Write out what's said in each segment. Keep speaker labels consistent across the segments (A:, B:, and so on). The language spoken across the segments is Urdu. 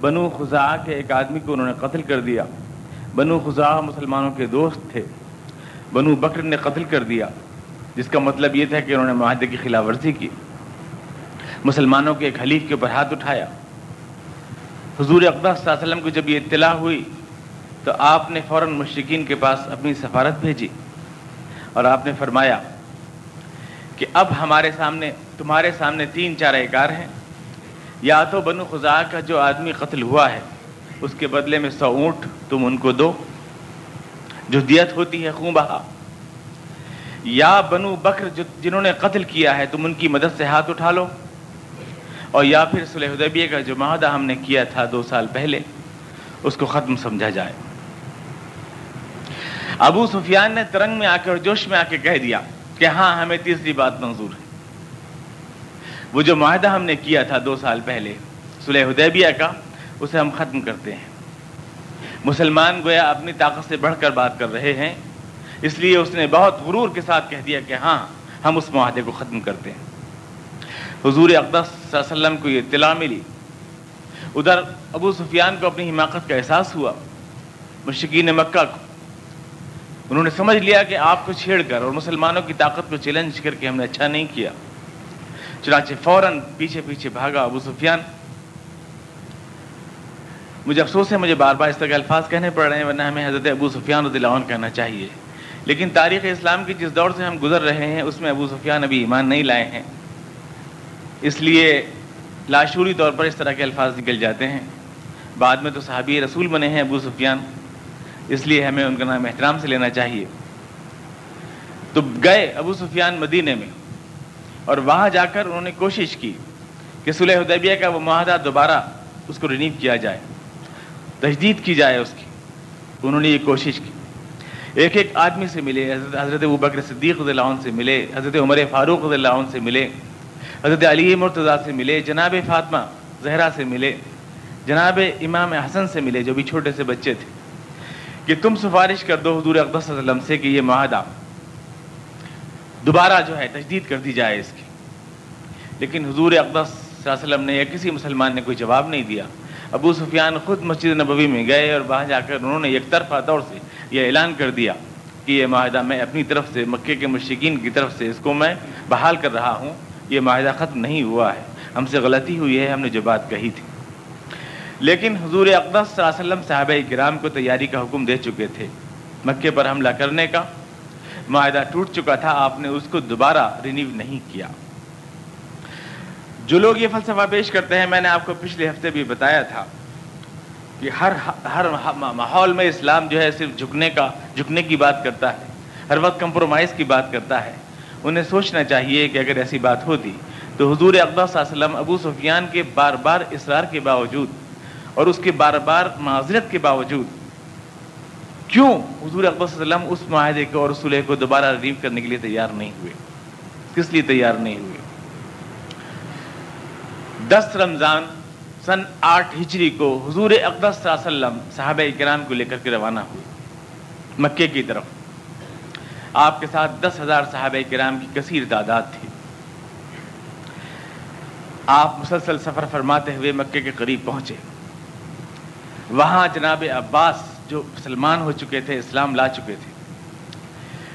A: بنو خزا کے ایک آدمی کو انہوں نے قتل کر دیا۔ بنو خزا مسلمانوں کے دوست تھے۔ بنو بکر نے قتل کر دیا۔ جس کا مطلب یہ تھا کہ انہوں نے معاہدے کی خلاف ورزی کی۔ مسلمانوں کے ایک حلیف کے اوپر ہاتھ اٹھایا۔ حضور اقدس صلی اللہ علیہ وسلم کو جب یہ اطلاع ہوئی تو آپ نے فوراً مشرقین کے پاس اپنی سفارت بھیجی اور آپ نے فرمایا کہ اب ہمارے سامنے، تمہارے سامنے تین چار ایکار ہیں۔ یا تو بنو خزا کا جو آدمی قتل ہوا ہے، اس کے بدلے میں سو اونٹ تم ان کو دو۔ جو دیت ہوتی ہے خون بہا۔ یا بنو بکر جو جنہوں نے قتل کیا ہے، تم ان کی مدد سے ہاتھ اٹھا لو۔ اور یا پھر صلح حدیبیہ کا جو معاہدہ ہم نے کیا تھا دو سال پہلے، اس کو ختم سمجھا جائے۔ ابو سفیان نے ترنگ میں آ کے اور جوش میں آ کے کہہ دیا کہ ہاں ہمیں تیسری بات منظور ہے۔ وہ جو معاہدہ ہم نے کیا تھا دو سال پہلے، صلح حدیبیہ کا، اسے ہم ختم کرتے ہیں۔ مسلمان گویا اپنی طاقت سے بڑھ کر بات کر رہے ہیں، اس لیے اس نے بہت غرور کے ساتھ کہہ دیا کہ ہاں ہم اس معاہدے کو ختم کرتے ہیں۔ حضور اقدس صلی اللہ علیہ وسلم کو یہ اطلاع ملی۔ ادھر ابو سفیان کو اپنی حماقت کا احساس ہوا مشکین مکہ کو۔ انہوں نے سمجھ لیا کہ آپ کو چھیڑ کر اور مسلمانوں کی طاقت کو چیلنج کر کے ہم نے اچھا نہیں کیا۔ چنانچہ فوراً پیچھے پیچھے بھاگا ابو سفیان۔ مجھے افسوس ہے، مجھے بار بار اس طرح کے الفاظ کہنے پڑ رہے ہیں، ورنہ ہمیں حضرت ابو سفیان رضی اللہ عنہ کہنا چاہیے۔ لیکن تاریخ اسلام کی جس دور سے ہم گزر رہے ہیں، اس میں ابو سفیان ابھی ایمان نہیں لائے ہیں۔ اس لیے لاشوری طور پر اس طرح کے الفاظ نکل جاتے ہیں۔ بعد میں تو صحابی رسول بنے ہیں ابو سفیان۔ اس لیے ہمیں ان کا نام احترام سے لینا چاہیے۔ تو گئے ابو سفیان مدینے میں۔ اور وہاں جا کر انہوں نے کوشش کی کہ صلح حدیبیہ کا وہ معاہدہ دوبارہ اس کو رینیو کیا جائے، تجدید کی جائے اس کی۔ انہوں نے یہ کوشش کی۔ ایک ایک آدمی سے ملے، حضرت حضرت ابو بکر صدیق رضی اللہ عنہ سے ملے، حضرت عمر فاروق رضی اللہ عنہ سے ملے، حضرت علی مرتضیٰ سے ملے، جناب فاطمہ زہرا سے ملے، جناب امام حسن سے ملے، جو بھی چھوٹے سے بچے تھے۔ کہ تم سفارش کر دو حضور اقدس صلی اللہ علیہ وسلم سے کہ یہ معاہدہ دوبارہ جو ہے تجدید کر دی جائے اس کی۔ لیکن حضور اقدس صلی اللہ علیہ وسلم نے یا کسی مسلمان نے کوئی جواب نہیں دیا۔ ابو سفیان خود مسجد نبوی میں گئے اور وہاں جا کر انہوں نے ایک طرفہ طور سے یہ اعلان کر دیا کہ یہ معاہدہ میں اپنی طرف سے مکے کے مشرقین کی طرف سے اس کو میں بحال کر رہا ہوں، یہ معاہدہ ختم نہیں ہوا ہے۔ ہم سے غلطی ہوئی ہے، ہم نے جو بات کہی تھی۔ لیکن حضور اقدس صلی اللہ علیہ وسلم صحابہ کرام کو تیاری کا حکم دے چکے تھے۔ مکے پر حملہ کرنے کا معاہدہ ٹوٹ چکا تھا، آپ نے اس کو دوبارہ رینیو نہیں کیا۔ جو لوگ یہ فلسفہ پیش کرتے ہیں، میں نے آپ کو پچھلے ہفتے بھی بتایا تھا کہ ہر ہر ماحول میں اسلام جو ہے، صرف جھکنے کا، جھکنے کی بات کرتا ہے۔ ہر وقت کمپرومائز کی بات کرتا ہے۔ انہیں سوچنا چاہیے کہ اگر ایسی بات ہوتی تو حضور اقدام صلی اللہ علیہ وسلم ابو سفیان کے بار بار اصرار کے باوجود اور اس کے بار بار معذرت کے باوجود کیوں حضور اقبال صلی اللہ علیہ وسلم اس معاہدے کو اور رسول کو دوبارہ ریو کرنے کے لیے تیار نہیں ہوئے؟ کس لیے تیار نہیں ہوئے؟ دس رمضان سن آٹھ ہجری کو حضور اقدس صلی اللہ علیہ وسلم صحابہ کرام کو لے کر کے روانہ ہوئے، مکے کی طرف۔ آپ کے ساتھ دس ہزار صحابہ کرام کی کثیر تعداد تھی۔ آپ مسلسل سفر فرماتے ہوئے مکے کے قریب پہنچے۔ وہاں جناب عباس جو مسلمان ہو چکے تھے، اسلام لا چکے تھے۔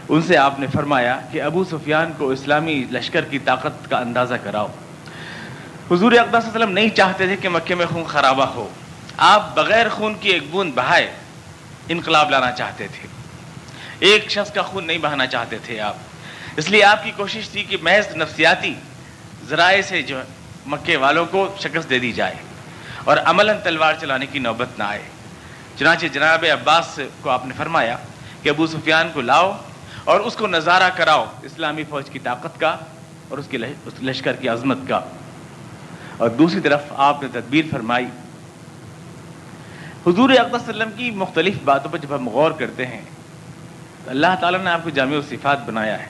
A: ان سے آپ نے فرمایا کہ ابو سفیان کو اسلامی لشکر کی طاقت کا اندازہ کراؤ۔ حضور اقدس وسلم نہیں چاہتے تھے کہ مکے میں خون خرابہ ہو۔ آپ بغیر خون کی ایک بوند بہائے انقلاب لانا چاہتے تھے۔ ایک شخص کا خون نہیں بہانا چاہتے تھے آپ۔ اس لیے آپ کی کوشش تھی کہ محض نفسیاتی ذرائع سے جو مکے والوں کو شکست دے دی جائے اور عملاً تلوار چلانے کی نوبت نہ آئے۔ چنانچہ جناب عباس کو آپ نے فرمایا کہ ابو سفیان کو لاؤ اور اس کو نظارہ کراؤ، اسلامی فوج کی طاقت کا اور اس کے لشکر کی عظمت کا۔ اور دوسری طرف آپ نے تدبیر فرمائی۔ حضور اقدس وسلم کی مختلف باتوں پر جب ہم غور کرتے ہیں، تو اللہ تعالیٰ نے آپ کو جامع و صفات بنایا ہے۔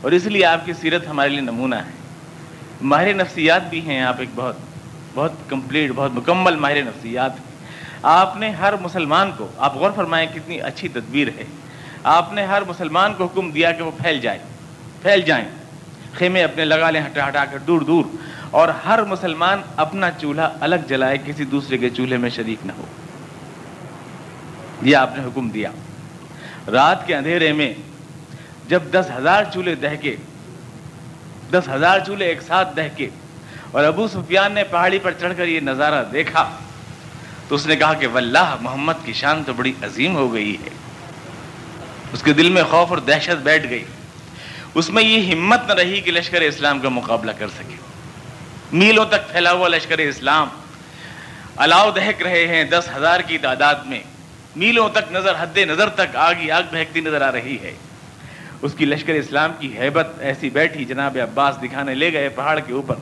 A: اور اس لیے آپ کی سیرت ہمارے لیے نمونہ ہے۔ ماہر نفسیات بھی ہیں، آپ ایک بہت بہت کمپلیٹ بہت مکمل ماہر نفسیات۔ آپ نے ہر مسلمان کو، آپ غور فرمائیں کتنی اچھی تدبیر ہے۔ آپ نے ہر مسلمان کو حکم دیا کہ وہ پھیل جائے، پھیل جائیں۔ خیمے اپنے لگا لیں، ہٹا ہٹا کر دور دور۔ اور ہر مسلمان اپنا چولہا الگ جلائے، کسی دوسرے کے چولہے میں شریک نہ ہو۔ یہ آپ نے حکم دیا۔ رات کے اندھیرے میں جب دس ہزار چولہے دہکے، دس ہزار چولہے ایک ساتھ دہکے اور ابو سفیان نے پہاڑی پر چڑھ کر یہ نظارہ دیکھا۔ تو اس نے کہا کہ واللہ محمد کی شان تو بڑی عظیم ہو گئی ہے۔ اس کے دل میں خوف اور دہشت بیٹھ گئی۔ اس میں یہ ہمت نہ رہی کہ لشکر اسلام کا مقابلہ کر سکے۔ میلوں تک پھیلا ہوا لشکر اسلام۔ الاؤ دہک رہے ہیں دس ہزار کی تعداد میں۔ میلوں تک نظر، حد نظر تک آگی آگ بہکتی نظر آ رہی ہے۔ اس کی لشکر اسلام کی حیبت ایسی بیٹھی جناب عباس دکھانے لے گئے پہاڑ کے اوپر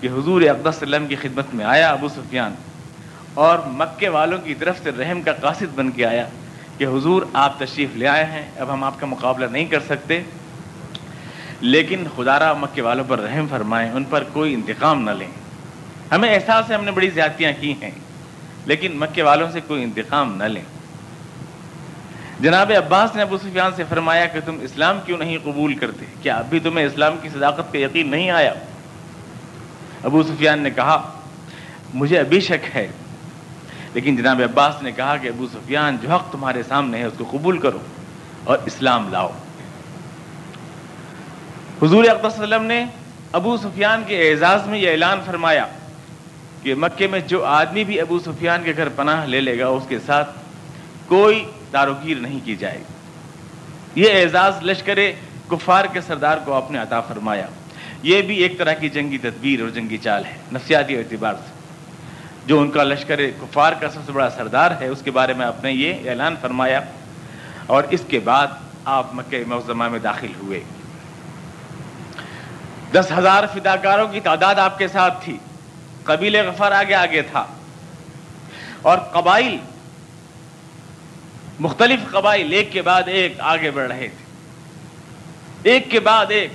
A: کہ حضور اقدس وسلم کی خدمت میں آیا ابو سفیان۔ اور مکے والوں کی طرف سے رحم کا قاصد بن کے آیا کہ حضور آپ تشریف لے آئے ہیں۔ اب ہم آپ کا مقابلہ نہیں کر سکتے۔ لیکن خدا را مکے والوں پر رحم فرمائیں، ان پر کوئی انتقام نہ لیں۔ ہمیں احساس ہے ہم نے بڑی زیادتیاں کی ہیں، لیکن مکے والوں سے کوئی انتقام نہ لیں۔ جناب عباس نے ابو سفیان سے فرمایا کہ تم اسلام کیوں نہیں قبول کرتے؟ کیا اب بھی تمہیں اسلام کی صداقت کا یقین نہیں آیا؟ ابو سفیان نے کہا، مجھے ابھی شک ہے۔ لیکن جناب عباس نے کہا کہ ابو سفیان جو حق تمہارے سامنے ہے، اس کو قبول کرو اور اسلام لاؤ۔ حضور وسلم نے ابو سفیان کے اعزاز میں یہ اعلان فرمایا کہ مکے میں جو آدمی بھی ابو سفیان کے گھر پناہ لے لے گا، اس کے ساتھ کوئی داروگیر نہیں کی جائے گی۔ یہ اعزاز لشکر کفار کے سردار کو آپ نے عطا فرمایا۔ یہ بھی ایک طرح کی جنگی تدبیر اور جنگی چال ہے، نفسیاتی اعتبار سے۔ جو ان کا لشکر کفار کا سب سے بڑا سردار ہے، اس کے بارے میں آپ نے یہ اعلان فرمایا۔ اور اس کے بعد آپ مکہ موزمہ میں داخل ہوئے۔ دس ہزار فداکاروں کی تعداد آپ کے ساتھ تھی۔ قبیل غفار آگے آگے تھا۔ اور قبائل، مختلف قبائل ایک کے بعد ایک آگے بڑھ رہے تھے۔ ایک کے بعد ایک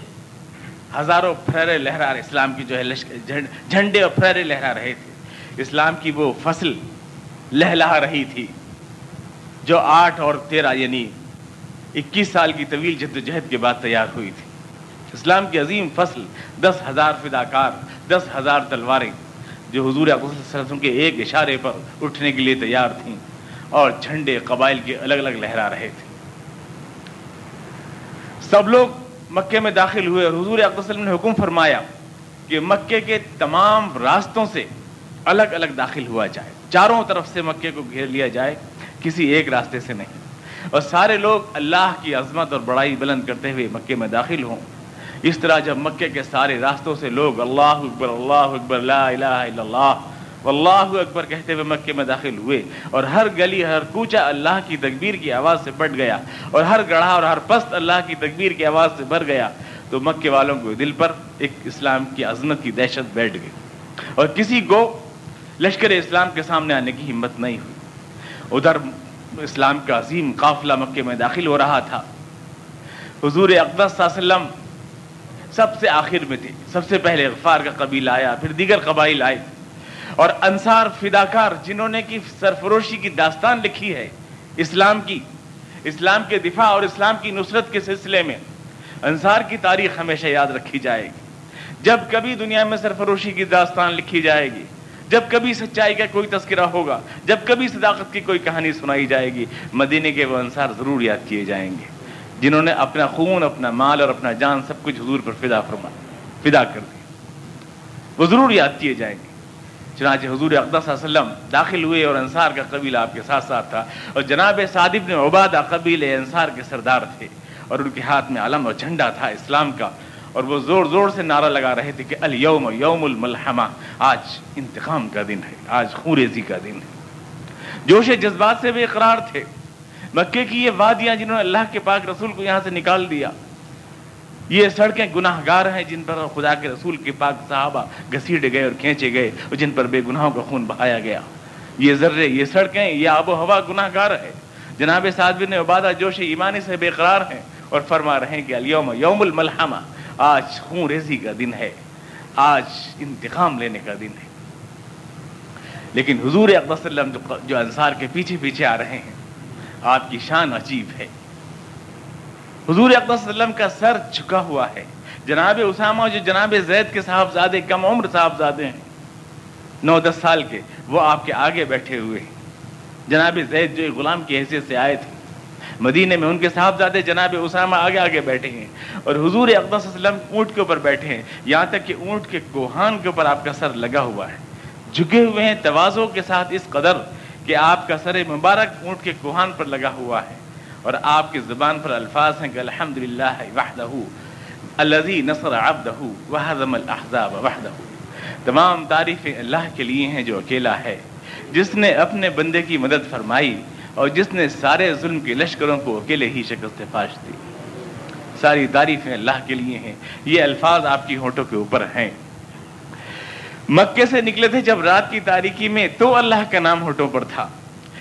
A: ہزاروں پھرے لہرا اسلام کی جو ہے جھنڈے اور پھرے لہرا رہے تھے۔ اسلام کی وہ فصل لہلا رہی تھی جو آٹھ اور تیرہ یعنی اکیس سال کی طویل جد و جہد کے بعد تیار ہوئی تھی۔ اسلام کی عظیم فصل دس ہزار فداکار، دس ہزار تلواریں جو حضور وسلم کے ایک اشارے پر اٹھنے کے لیے تیار تھیں اور جھنڈے قبائل کے الگ الگ لہرا رہے تھے۔ سب لوگ مکے میں داخل ہوئے اور حضور وسلم نے حکم فرمایا کہ مکے کے تمام راستوں سے الگ الگ داخل ہوا جائے۔ چاروں طرف سے مکے کو گھیر لیا جائے، کسی ایک راستے سے نہیں۔ اور سارے لوگ اللہ کی عظمت اور بڑائی بلند کرتے ہوئے مکے میں داخل ہوں۔ اس طرح جب مکے کے سارے راستوں سے لوگ اللہ اکبر اللہ اکبر، لا الہ الا اللہ، واللہ اکبر کہتے ہوئے مکے میں داخل ہوئے۔ اور ہر گلی، ہر کوچا اللہ کی تکبیر کی آواز سے پٹ گیا۔ اور ہر گڑھا اور ہر پست اللہ کی تکبیر کی آواز سے بھر گیا۔ تو مکے والوں کو دل پر ایک اسلام کی عظمت کی دہشت بیٹھ گئی۔ اور کسی کو لشکر اسلام کے سامنے آنے کی ہمت نہیں ہوئی۔ ادھر اسلام کا عظیم قافلہ مکے میں داخل ہو رہا تھا۔ حضور اقدس صلی اللہ علیہ وسلم سب سے آخر میں تھے۔ سب سے پہلے غفار کا قبیل آیا، پھر دیگر قبائل آئے۔ اور انصار فداکار جنہوں نے کی سرفروشی کی داستان لکھی ہے، اسلام کی، اسلام کے دفاع اور اسلام کی نصرت کے سلسلے میں انصار کی تاریخ ہمیشہ یاد رکھی جائے گی۔ جب کبھی دنیا میں سرفروشی کی داستان لکھی جائے گی جب کبھی سچائی کا کوئی تذکرہ ہوگا، جب کبھی صداقت کی کوئی کہانی سنائی جائے گی، مدینے کے وہ انصار ضرور یاد کیے جائیں گے، جنہوں نے اپنا خون، اپنا مال اور اپنا جان سب کچھ حضور پر فدا فرما، فدا کر دی وہ ضرور یاد کیے جائیں گے۔ چنانچہ حضور اقدس صلی اللہ علیہ وسلم داخل ہوئے اور انصار کا قبیلہ آپ کے ساتھ ساتھ تھا، اور جناب صادب نے عبادہ قبیل انصار کے سردار تھے، اور ان کے ہاتھ میں علم اور جھنڈا تھا اسلام کا۔ اور وہ زور زور سے نعرہ لگا رہے تھے کہ الیوم یوم الملحمہ، آج انتقام کا دن ہے، آج خوریزی کا دن ہے۔ جوش جذبات سے بھی اقرار تھے۔ مکے کی یہ وادیاں جنہوں نے اللہ کے پاک رسول کو یہاں سے نکال دیا، یہ سڑکیں گناہ گار ہیں جن پر خدا کے رسول کے پاک صحابہ گھسیٹے گئے اور کھینچے گئے اور جن پر بے گناہوں کا خون بہایا گیا۔ یہ ذرے، یہ سڑکیں، یہ آب و ہوا گناہ گار ہے جناب سعد عبادہ جوش ایمانی سے بے قرار ہیں اور فرما رہے ہیں کہ الیوم یوم الملحمہ آج خون ریزی کا دن ہے، آج انتقام لینے کا دن ہے۔ لیکن حضور اقبص جو انصار کے پیچھے پیچھے آ رہے ہیں، آپ کی شان عجیب ہے۔ حضور اقدس وسلم کا سر جھکا ہوا ہے۔ جناب اسامہ جو جناب زید کے صاحبزادے، کم عمر صاحبزادے ہیں، نو دس سال کے، وہ آپ کے آگے بیٹھے ہوئے ہیں۔ جناب زید جو غلام کی حیثیت سے آئے تھے مدینے میں ان کے صاحبزادے جناب اسامہ آگے آگے بیٹھے ہیں اور حضور اقدس وسلم اونٹ کے اوپر بیٹھے ہیں یہاں تک کہ اونٹ کے کوہان کے اوپر آپ کا سر لگا ہوا ہے جھکے ہوئے ہیں توازوں کے ساتھ اس قدر کہ آپ کا سر مبارک اونٹ کے کوہان پر لگا ہوا ہے اور آپ کی زبان پر الفاظ ہیں کہ الحمد للہ وحدہ الذي نصر عبده وهزم الاحزاب وحده تمام تعریفیں اللہ کے لیے ہیں جو اکیلا ہے جس نے اپنے بندے کی مدد فرمائی اور جس نے سارے ظلم کے لشکروں کو اکیلے ہی شکست فاش دی۔ ساری تعریفیں اللہ کے لیے ہیں۔ یہ الفاظ آپ کی ہونٹوں کے اوپر ہیں۔ مکے سے نکلے تھے جب رات کی تاریکی میں تو اللہ کا نام ہونٹوں پر تھا۔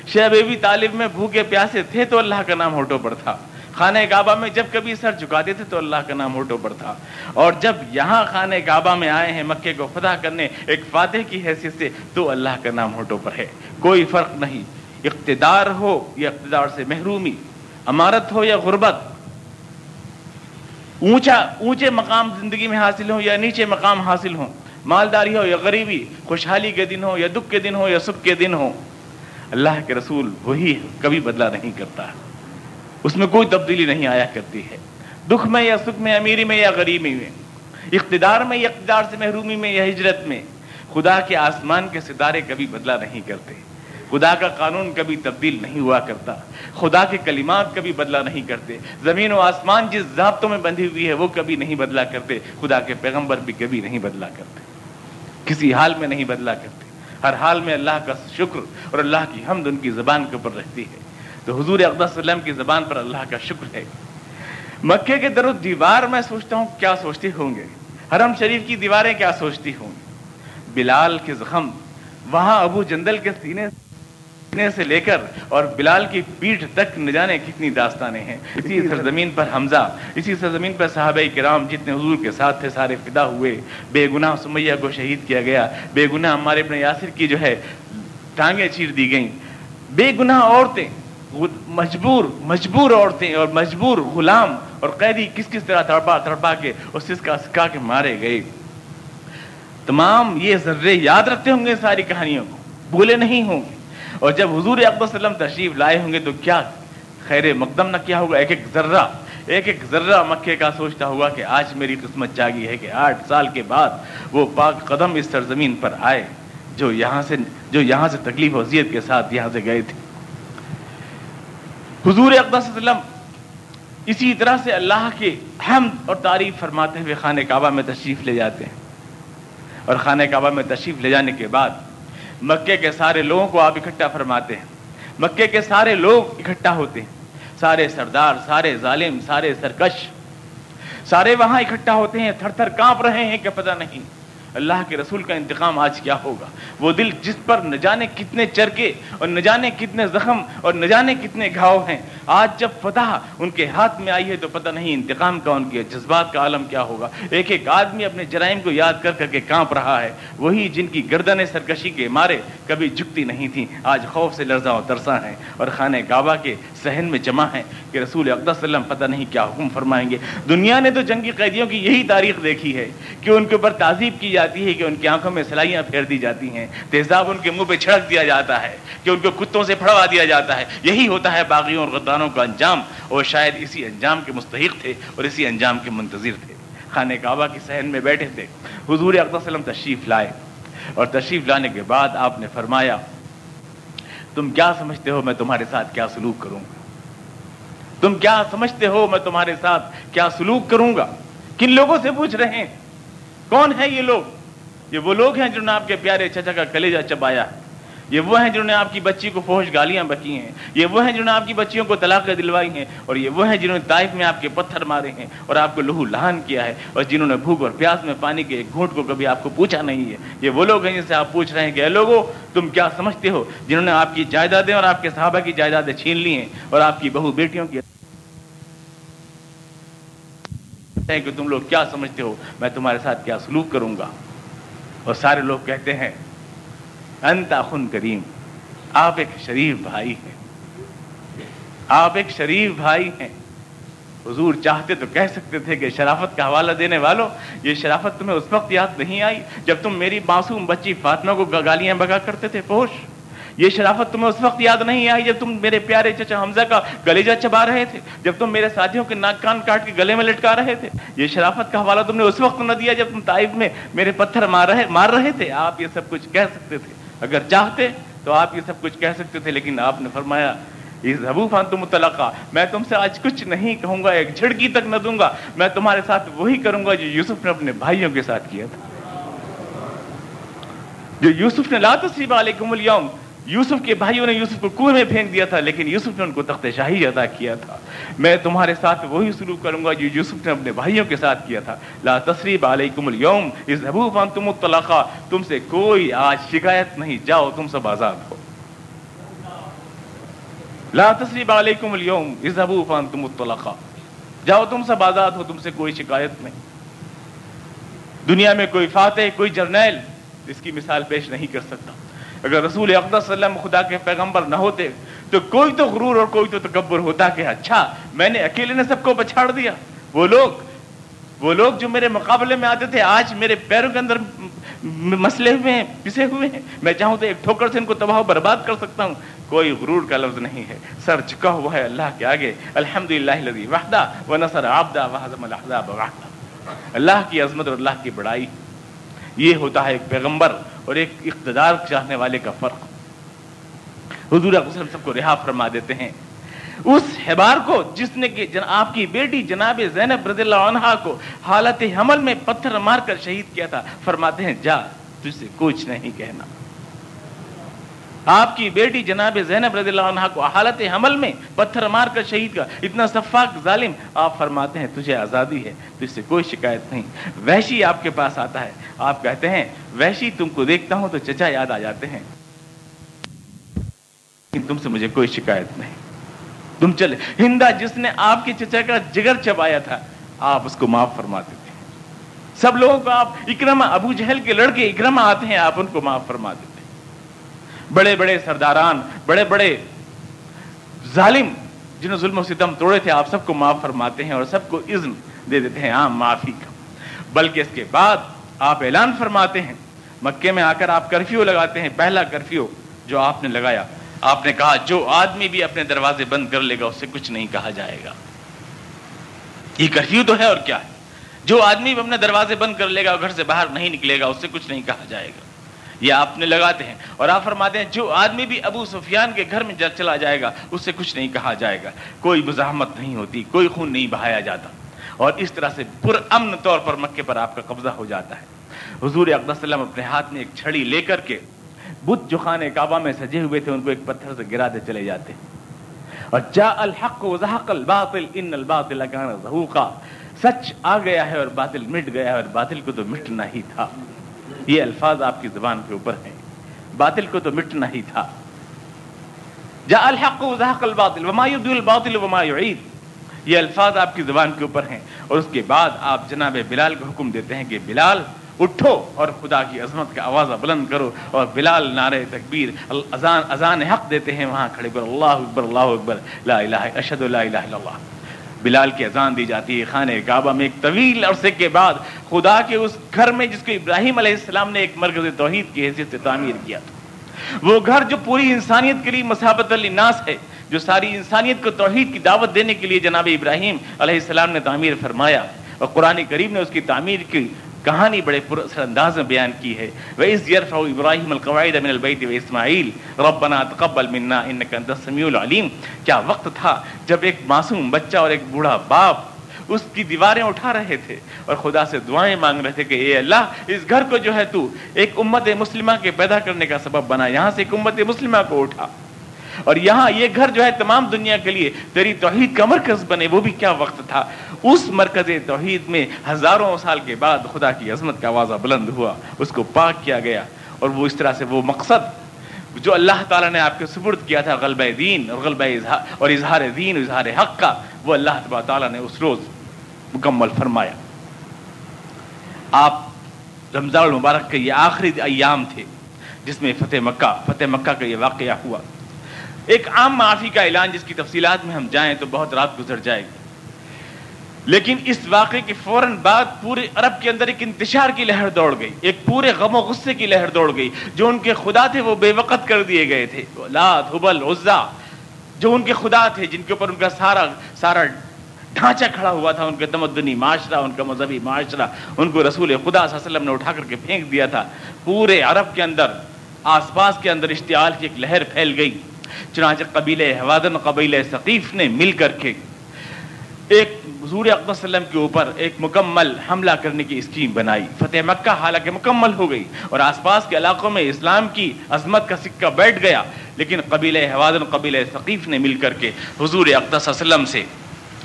A: شہ بیوی طالب میں بھوکے پیاسے تھے تو اللہ کا نام ہونٹوں پر تھا۔ خانہ کعبہ میں جب کبھی سر جھکاتے تھے تو اللہ کا نام ہوٹوں پر تھا۔ اور جب یہاں خانہ کعبہ میں آئے ہیں مکے کو فتح کرنے ایک فاتح کی حیثیت سے تو اللہ کا نام ہوٹوں پر ہے۔ کوئی فرق نہیں۔ اقتدار ہو یا اقتدار سے محرومی، امارت ہو یا غربت، اونچا، اونچے مقام زندگی میں حاصل ہو یا نیچے مقام حاصل ہو مالداری ہو یا غریبی، خوشحالی کے دن ہو یا دکھ کے دن ہو یا سکھ کے دن ہو اللہ کے رسول وہی کبھی بدلا نہیں کرتا۔ اس میں کوئی تبدیلی نہیں آیا کرتی ہے۔ دکھ میں یا سکھ میں، امیری میں یا غریبی میں، اقتدار میں یا اقتدار سے محرومی میں یا ہجرت میں، خدا کے آسمان کے ستارے کبھی بدلا نہیں کرتے۔ خدا کا قانون کبھی تبدیل نہیں ہوا کرتا۔ خدا کے کلمات کبھی بدلا نہیں کرتے۔ زمین و آسمان جس ضابطوں میں بندھی ہوئی ہے وہ کبھی نہیں بدلا کرتے۔ خدا کے پیغمبر بھی کبھی نہیں بدلا کرتے۔ کسی حال میں نہیں بدلا کرتے۔ ہر حال میں اللہ کا شکر اور اللہ کی حمد ان کی زبان کے اوپر رہتی ہے۔ تو حضور اقدس وسلم کی زبان پر اللہ کا شکر ہے۔ مکے کے در دیوار میں سوچتا ہوں کیا سوچتی ہوں گے۔ حرم شریف کی دیواریں کیا سوچتی ہوں گی۔ بلال کے زخم، وہاں ابو جندل کے سینے سے لے کر اور بلال کی پیٹھ تک نہ جانے کتنی داستانیں ہیں۔ اسی سرزمین پر حمزہ، اسی سرزمین پر صحابہ کرام جتنے حضور کے ساتھ تھے، سارے فدا ہوئے۔ بے گناہ سمیہ کو شہید کیا گیا۔ بے گناہ ہمارے اپنے یاسر کی جو ہے، ٹانگیں چیر دی گئیں۔ بے گناہ عورتیں مجبور مجبور عورتیں اور مجبور غلام اور قیدی کس کس طرح تڑپا تڑپا کے اور سسکا سکا کے مارے گئے۔ تمام یہ ذرے یاد رکھتے ہوں گے ساری کہانیوں کو۔ بولے نہیں ہوں گے۔ اور جب حضور اکبر وسلم تشریف لائے ہوں گے تو کیا خیر مقدم نہ کیا ہوگا؟ ایک ایک ذرہ، ایک ایک ذرہ مکے کا سوچتا ہوا کہ آج میری قسمت جاگی ہے کہ آٹھ سال کے بعد وہ پاک قدم اس سرزمین پر آئے جو یہاں سے، جو یہاں سے تکلیف و ذیت کے ساتھ یہاں سے گئے تھے۔ حضور اقدس وسلم اسی طرح سے اللہ کے حمد اور تعریف فرماتے ہوئے خانہ کعبہ میں تشریف لے جاتے ہیں۔ اور خانہ کعبہ میں تشریف لے جانے کے بعد مکے کے سارے لوگوں کو آپ اکٹھا فرماتے ہیں۔ مکے کے سارے لوگ اکٹھا ہوتے ہیں۔ سارے سردار، سارے ظالم، سارے سرکش، سارے وہاں اکٹھا ہوتے ہیں۔ تھر تھر کانپ رہے ہیں کہ پتہ نہیں۔ اللہ کے رسول کا انتقام آج کیا ہوگا؟ وہ دل جس پر نہ جانے کتنے چرکے اور نہ جانے کتنے زخم اور نہ جانے کتنے گھاؤ ہیں، آج جب فتح ان کے ہاتھ میں آئی ہے تو پتہ نہیں انتقام کا، ان کے جذبات کا عالم کیا ہوگا۔ ایک ایک آدمی اپنے جرائم کو یاد کر کر کے کانپ رہا ہے۔ وہی جن کی گردنیں سرکشی کے مارے کبھی جھکتی نہیں تھیں، آج خوف سے لرزاں و ترساں ہیں۔ اور خانہ کعبہ کے سہن میں جمع ہیں کہ رسول اقدس وسلم پتہ نہیں کیا حکم فرمائیں گے۔ دنیا نے تو جنگی قیدیوں کی یہی تاریخ دیکھی ہے کہ ان کے اوپر تعزیب کی جاتی ہے کہ ان کی آنکھوں میں سلائیاں پھیر دی جاتی ہیں، تیزاب ان کے منہ پہ چھڑک دیا جاتا ہے کہ ان کو کتوں سے پھڑوا دیا جاتا ہے۔ یہی ہوتا ہے باغیوں اور غداروں کا انجام۔ اور شاید اسی انجام کے مستحق تھے اور اسی انجام کے منتظر تھے۔ خانہ کعبہ کی سہن میں بیٹھے تھے۔ حضور اقدام وسلم تشریف لائے۔ اور تشریف لانے کے بعد آپ نے فرمایا، تم کیا سمجھتے ہو میں تمہارے ساتھ کیا سلوک کروں گا؟ تم کیا سمجھتے ہو میں تمہارے ساتھ کیا سلوک کروں گا؟ کن لوگوں سے پوچھ رہے ہیں؟ کون ہے یہ لوگ؟ یہ وہ لوگ ہیں جنہوں نے آپ کے پیارے چچا کا کلیجا چبایا۔ یہ وہ ہیں جنہوں نے آپ کی بچی کو فوش گالیاں بکی ہیں۔ یہ وہ ہیں جنہوں نے آپ کی بچیوں کو طلاق دلوائی ہیں۔ اور یہ وہ ہیں جنہوں نے طائف میں آپ کے پتھر مارے ہیں اور آپ کو لہو لہان کیا ہے اور جنہوں نے بھوک اور پیاس میں پانی کے ایک گھونٹ کو کبھی آپ کو پوچھا نہیں ہے۔ یہ وہ لوگ ہیں جن سے آپ پوچھ رہے ہیں کہ اے لوگوں تم کیا سمجھتے ہو؟ جنہوں نے آپ کی جائیدادیں اور آپ کے صحابہ کی جائیدادیں چھین لی ہیں اور آپ کی بہو بیٹیوں کی کہ تم لوگ کیا سمجھتے ہو؟ میں تمہارے ساتھ کیا سلوک کروں گا؟ اور سارے لوگ کہتے ہیں، انت اخن کریم، آپ ایک شریف بھائی ہیں۔ آپ ایک شریف بھائی ہیں۔ حضور چاہتے تو کہہ سکتے تھے کہ شرافت کا حوالہ دینے والوں یہ شرافت تمہیں اس وقت یاد نہیں آئی جب تم میری معصوم بچی فاطمہ کو گالیاں بگا کرتے تھے، پوش۔ یہ شرافت تمہیں اس وقت یاد نہیں آئی جب تم میرے پیارے چچا حمزہ کا گلیجا چبا رہے تھے، جب تم میرے ساتھیوں کے ناک کان کاٹ کے گلے میں لٹکا رہے تھے۔ یہ شرافت کا حوالہ تم نے اس وقت نہ دیا جب تم طائف میں میرے پتھر مار رہے مار رہے تھے۔ آپ یہ سب کچھ کہہ سکتے تھے۔ اگر چاہتے تو آپ یہ سب کچھ کہہ سکتے تھے، لیکن آپ نے فرمایا فان تم متلقہ میں تم سے آج کچھ نہیں کہوں گا، ایک جھڑکی تک نہ دوں گا۔ میں تمہارے ساتھ وہی کروں گا جو یوسف نے اپنے بھائیوں کے ساتھ کیا تھا۔ جو یوسف نے لا تصریب علیکم اليوم یوسف کے بھائیوں نے یوسف کو کنویں میں پھینک دیا تھا، لیکن یوسف نے ان کو تخت شاہی ادا کیا تھا۔ میں تمہارے ساتھ وہی سلوک کروں گا جو یوسف نے اپنے بھائیوں کے ساتھ کیا تھا۔ لا تصریب علیکم اليوم اذهبوا فانتم الطلقاء تم سے کوئی آج شکایت نہیں، جاؤ تم سب آزاد ہو۔ لا تصریب علیکم اليوم اذهبوا فانتم الطلقاء جاؤ تم سب آزاد ہو، تم سے کوئی شکایت نہیں۔ دنیا میں کوئی فاتح، کوئی جرنیل اس کی مثال پیش نہیں کر سکتا۔ اگر رسول اقدس صلی اللہ علیہ وسلم خدا کے پیغمبر نہ ہوتے، تو کوئی تو غرور اور کوئی تو تکبر ہوتا کہ اچھا میں نے اکیلے نے سب کو پچھاڑ دیا۔ وہ لوگ وہ لوگ جو میرے مقابلے میں آتے تھے، آج میرے پیروں کے اندر مسئلے ہوئے ہیں، پسے ہوئے ہیں۔ میں چاہوں تو ایک ٹھوکر سے ان کو تباہ و برباد کر سکتا ہوں۔ کوئی غرور کا لفظ نہیں ہے۔ سر جھکا ہوا ہے اللہ کے آگے۔ الحمد للہ وحدہ و نصر آبدہ وحدم الحداب اللہ کی عظمت اور اللہ کی بڑائی۔ یہ ہوتا ہے ایک پیغمبر اور ایک اقتدار چاہنے والے کا فرق۔ حضور سب کو رہا فرما دیتے ہیں۔ اس حبار کو جس نے کہ جن آپ کی بیٹی جناب زینب رضی اللہ عنہ کو حالت حمل میں پتھر مار کر شہید کیا تھا، فرماتے ہیں، جا، تجھ سے کچھ نہیں کہنا۔ آپ کی بیٹی جناب زینب رضی اللہ عنہ کو حالت حمل میں پتھر مار کر شہید کا اتنا صفاق ظالم، آپ فرماتے ہیں تجھے آزادی ہے، تجھ سے کوئی شکایت نہیں۔ وحشی آپ کے پاس آتا ہے۔ آپ کہتے ہیں، وحشی تم کو دیکھتا ہوں تو چچا یاد آ جاتے ہیں۔ تم سے مجھے کوئی شکایت نہیں۔ تم چلے۔ ہندا جس نے آپ کے چچا کا جگر چبایا تھا، آپ اس کو معاف فرما دیتے ہیں سب لوگوں کو آپ اکرما ابو جہل کے لڑکے اکرما آتے ہیں، آپ ان کو معاف فرما دیتے ہیں بڑے بڑے سرداران، بڑے بڑے ظالم جنہوں ظلم و ستم توڑے تھے، آپ سب کو معاف فرماتے ہیں اور سب کو اذن دے دیتے ہیں عام معافی کا۔ بلکہ اس کے بعد آپ اعلان فرماتے ہیں، مکے میں آ کر آپ کرفیو لگاتے ہیں، پہلا کرفیو جو آپ نے لگایا۔ آپ نے کہا، جو آدمی بھی اپنے دروازے بند کر لے گا، اس سے کچھ نہیں کہا جائے گا۔ یہ کرفیو تو ہے اور کیا ہے؟ جو آدمی بھی اپنے دروازے بند کر لے گا، گھر سے باہر نہیں نکلے گا، اس سے کچھ نہیں کہا جائے گا۔ یہ آپ نے لگاتے ہیں اور آپ فرماتے ہیں جو آدمی بھی ابو سفیان کے گھر میں چلا جائے گا اس سے کچھ نہیں کہا جائے گا۔ کوئی مزاحمت نہیں ہوتی، کوئی خون نہیں بہایا جاتا۔ اور اس طرح سے پر امن طور پر مکے پر آپ کا قبضہ ہو جاتا ہے۔ حضور اقدس وسلم اپنے ہاتھ میں ایک چھڑی لے کر کے بت جو خانے کعبہ میں سجے ہوئے تھے، ان کو ایک پتھر سے گرا دے چلے جاتے۔ اور جا الحق وزحق الباطل، ان الباطل کان زہوقا۔ سچ آ گیا ہے اور باطل مٹ گیا ہے اور باطل کو تو مٹنا ہی تھا۔ یہ الفاظ آپ کی زبان کے اوپر ہیں۔ باطل کو تو مٹنا ہی تھا۔ جا الحق وزحق الباطل، وما يبدو الباطل وما يعيد۔ یہ الفاظ آپ کی زبان کے اوپر ہیں۔ اور اس کے بعد آپ جناب بلال کو حکم دیتے ہیں کہ بلال، اٹھو اور خدا کی عظمت کا آواز بلند کرو۔ اور بلال نعرے تکبیر، اذان اذان حق دیتے ہیں۔ وہاں کھڑے پر اللہ اکبر اللہ اکبر لا الہ اشد لا الہ الا اللہ۔ بلال کی اذان دی جاتی ہے، خانہ کعبہ میں ایک طویل عرصے کے بعد خدا کے اس گھر میں جس کو ابراہیم علیہ السلام نے ایک مرکز توحید کی حیثیت سے تعمیر کیا تھا۔ وہ گھر جو پوری انسانیت کے لیے مسابت الناس ہے، جو ساری انسانیت کو توحید کی دعوت دینے کے لیے جناب ابراہیم علیہ السلام نے تعمیر فرمایا۔ اور قرآن کریم نے اس کی تعمیر کی۔ کہانی بڑے پر اثر انداز میں بیان کی ہے۔ وَإِذْ يَرْفَعُ إِبْرَاهِيمَ الْقَوَائِدَ مِنَ الْبَيْتِ وَإِسْمَعِيلِ رَبَّنَا تَقَبَّلْ مِنَّا إِنَّكَ أَنْتَ السَّمِيعُ الْعَلِيمُ کیا وقت تھا جب ایک معصوم بچہ اور ایک بوڑھا باپ اس کی دیواریں اٹھا رہے تھے اور خدا سے دعائیں مانگ رہے تھے کہ اے اللہ، اس گھر کو جو ہے تو ایک امت مسلمہ کے پیدا کرنے کا سبب بنا، یہاں سے ایک امت مسلمہ کو اٹھا۔ اور یہاں یہ گھر جو ہے تمام دنیا کے لیے تیری توحید کا مرکز بنے، وہ بھی کیا وقت تھا؟ اس مرکز توحید میں ہزاروں سال کے بعد خدا کی عظمت کا آوازہ بلند ہوا، اس کو پاک کیا گیا اور وہ اس طرح سے وہ مقصد جو اللہ تعالیٰ نے آپ کے سپرد کیا تھا، غلبہ دین اور غلبہ اظہار اور اظہار دین، اظہار حق کا، وہ اللہ تعالیٰ نے اس روز مکمل فرمایا۔ آپ رمضان المبارک کے یہ آخری ایام تھے جس میں فتح مکہ فتح مکہ کا یہ واقعہ ہوا۔ ایک عام معافی کا اعلان جس کی تفصیلات میں ہم جائیں تو بہت رات گزر جائے گی۔ لیکن اس واقعے کے فوراً بعد پورے عرب کے اندر ایک انتشار کی لہر دوڑ گئی۔ ایک پورے غم و غصے کی لہر دوڑ گئی۔ جو ان کے خدا تھے وہ بے وقت کر دیے گئے تھے۔ لات حبل، عزا، جو ان کے خدا تھے، جن کے اوپر ان کا سارا سارا ڈھانچہ کھڑا ہوا تھا، ان کے تمدنی معاشرہ، ان کا مذہبی معاشرہ، ان کو رسول خدا صلی اللہ علیہ وسلم نے اٹھا کر کے پھینک دیا تھا۔ پورے عرب کے اندر، آس پاس کے اندر اشتعال کی ایک لہر پھیل گئی۔ چنانچہ قبیل حوادن قبیل ثقیف نے مل کر کے ایک حضور اقدام وسلم کے اوپر ایک مکمل حملہ کرنے کی اسکیم بنائی۔ فتح مکہ حالانکہ مکمل ہو گئی اور آس پاس کے علاقوں میں اسلام کی عظمت کا سکہ بیٹھ گیا، لیکن قبیل حوادن قبیل ثقیف نے مل کر کے حضور اقدس وسلم سے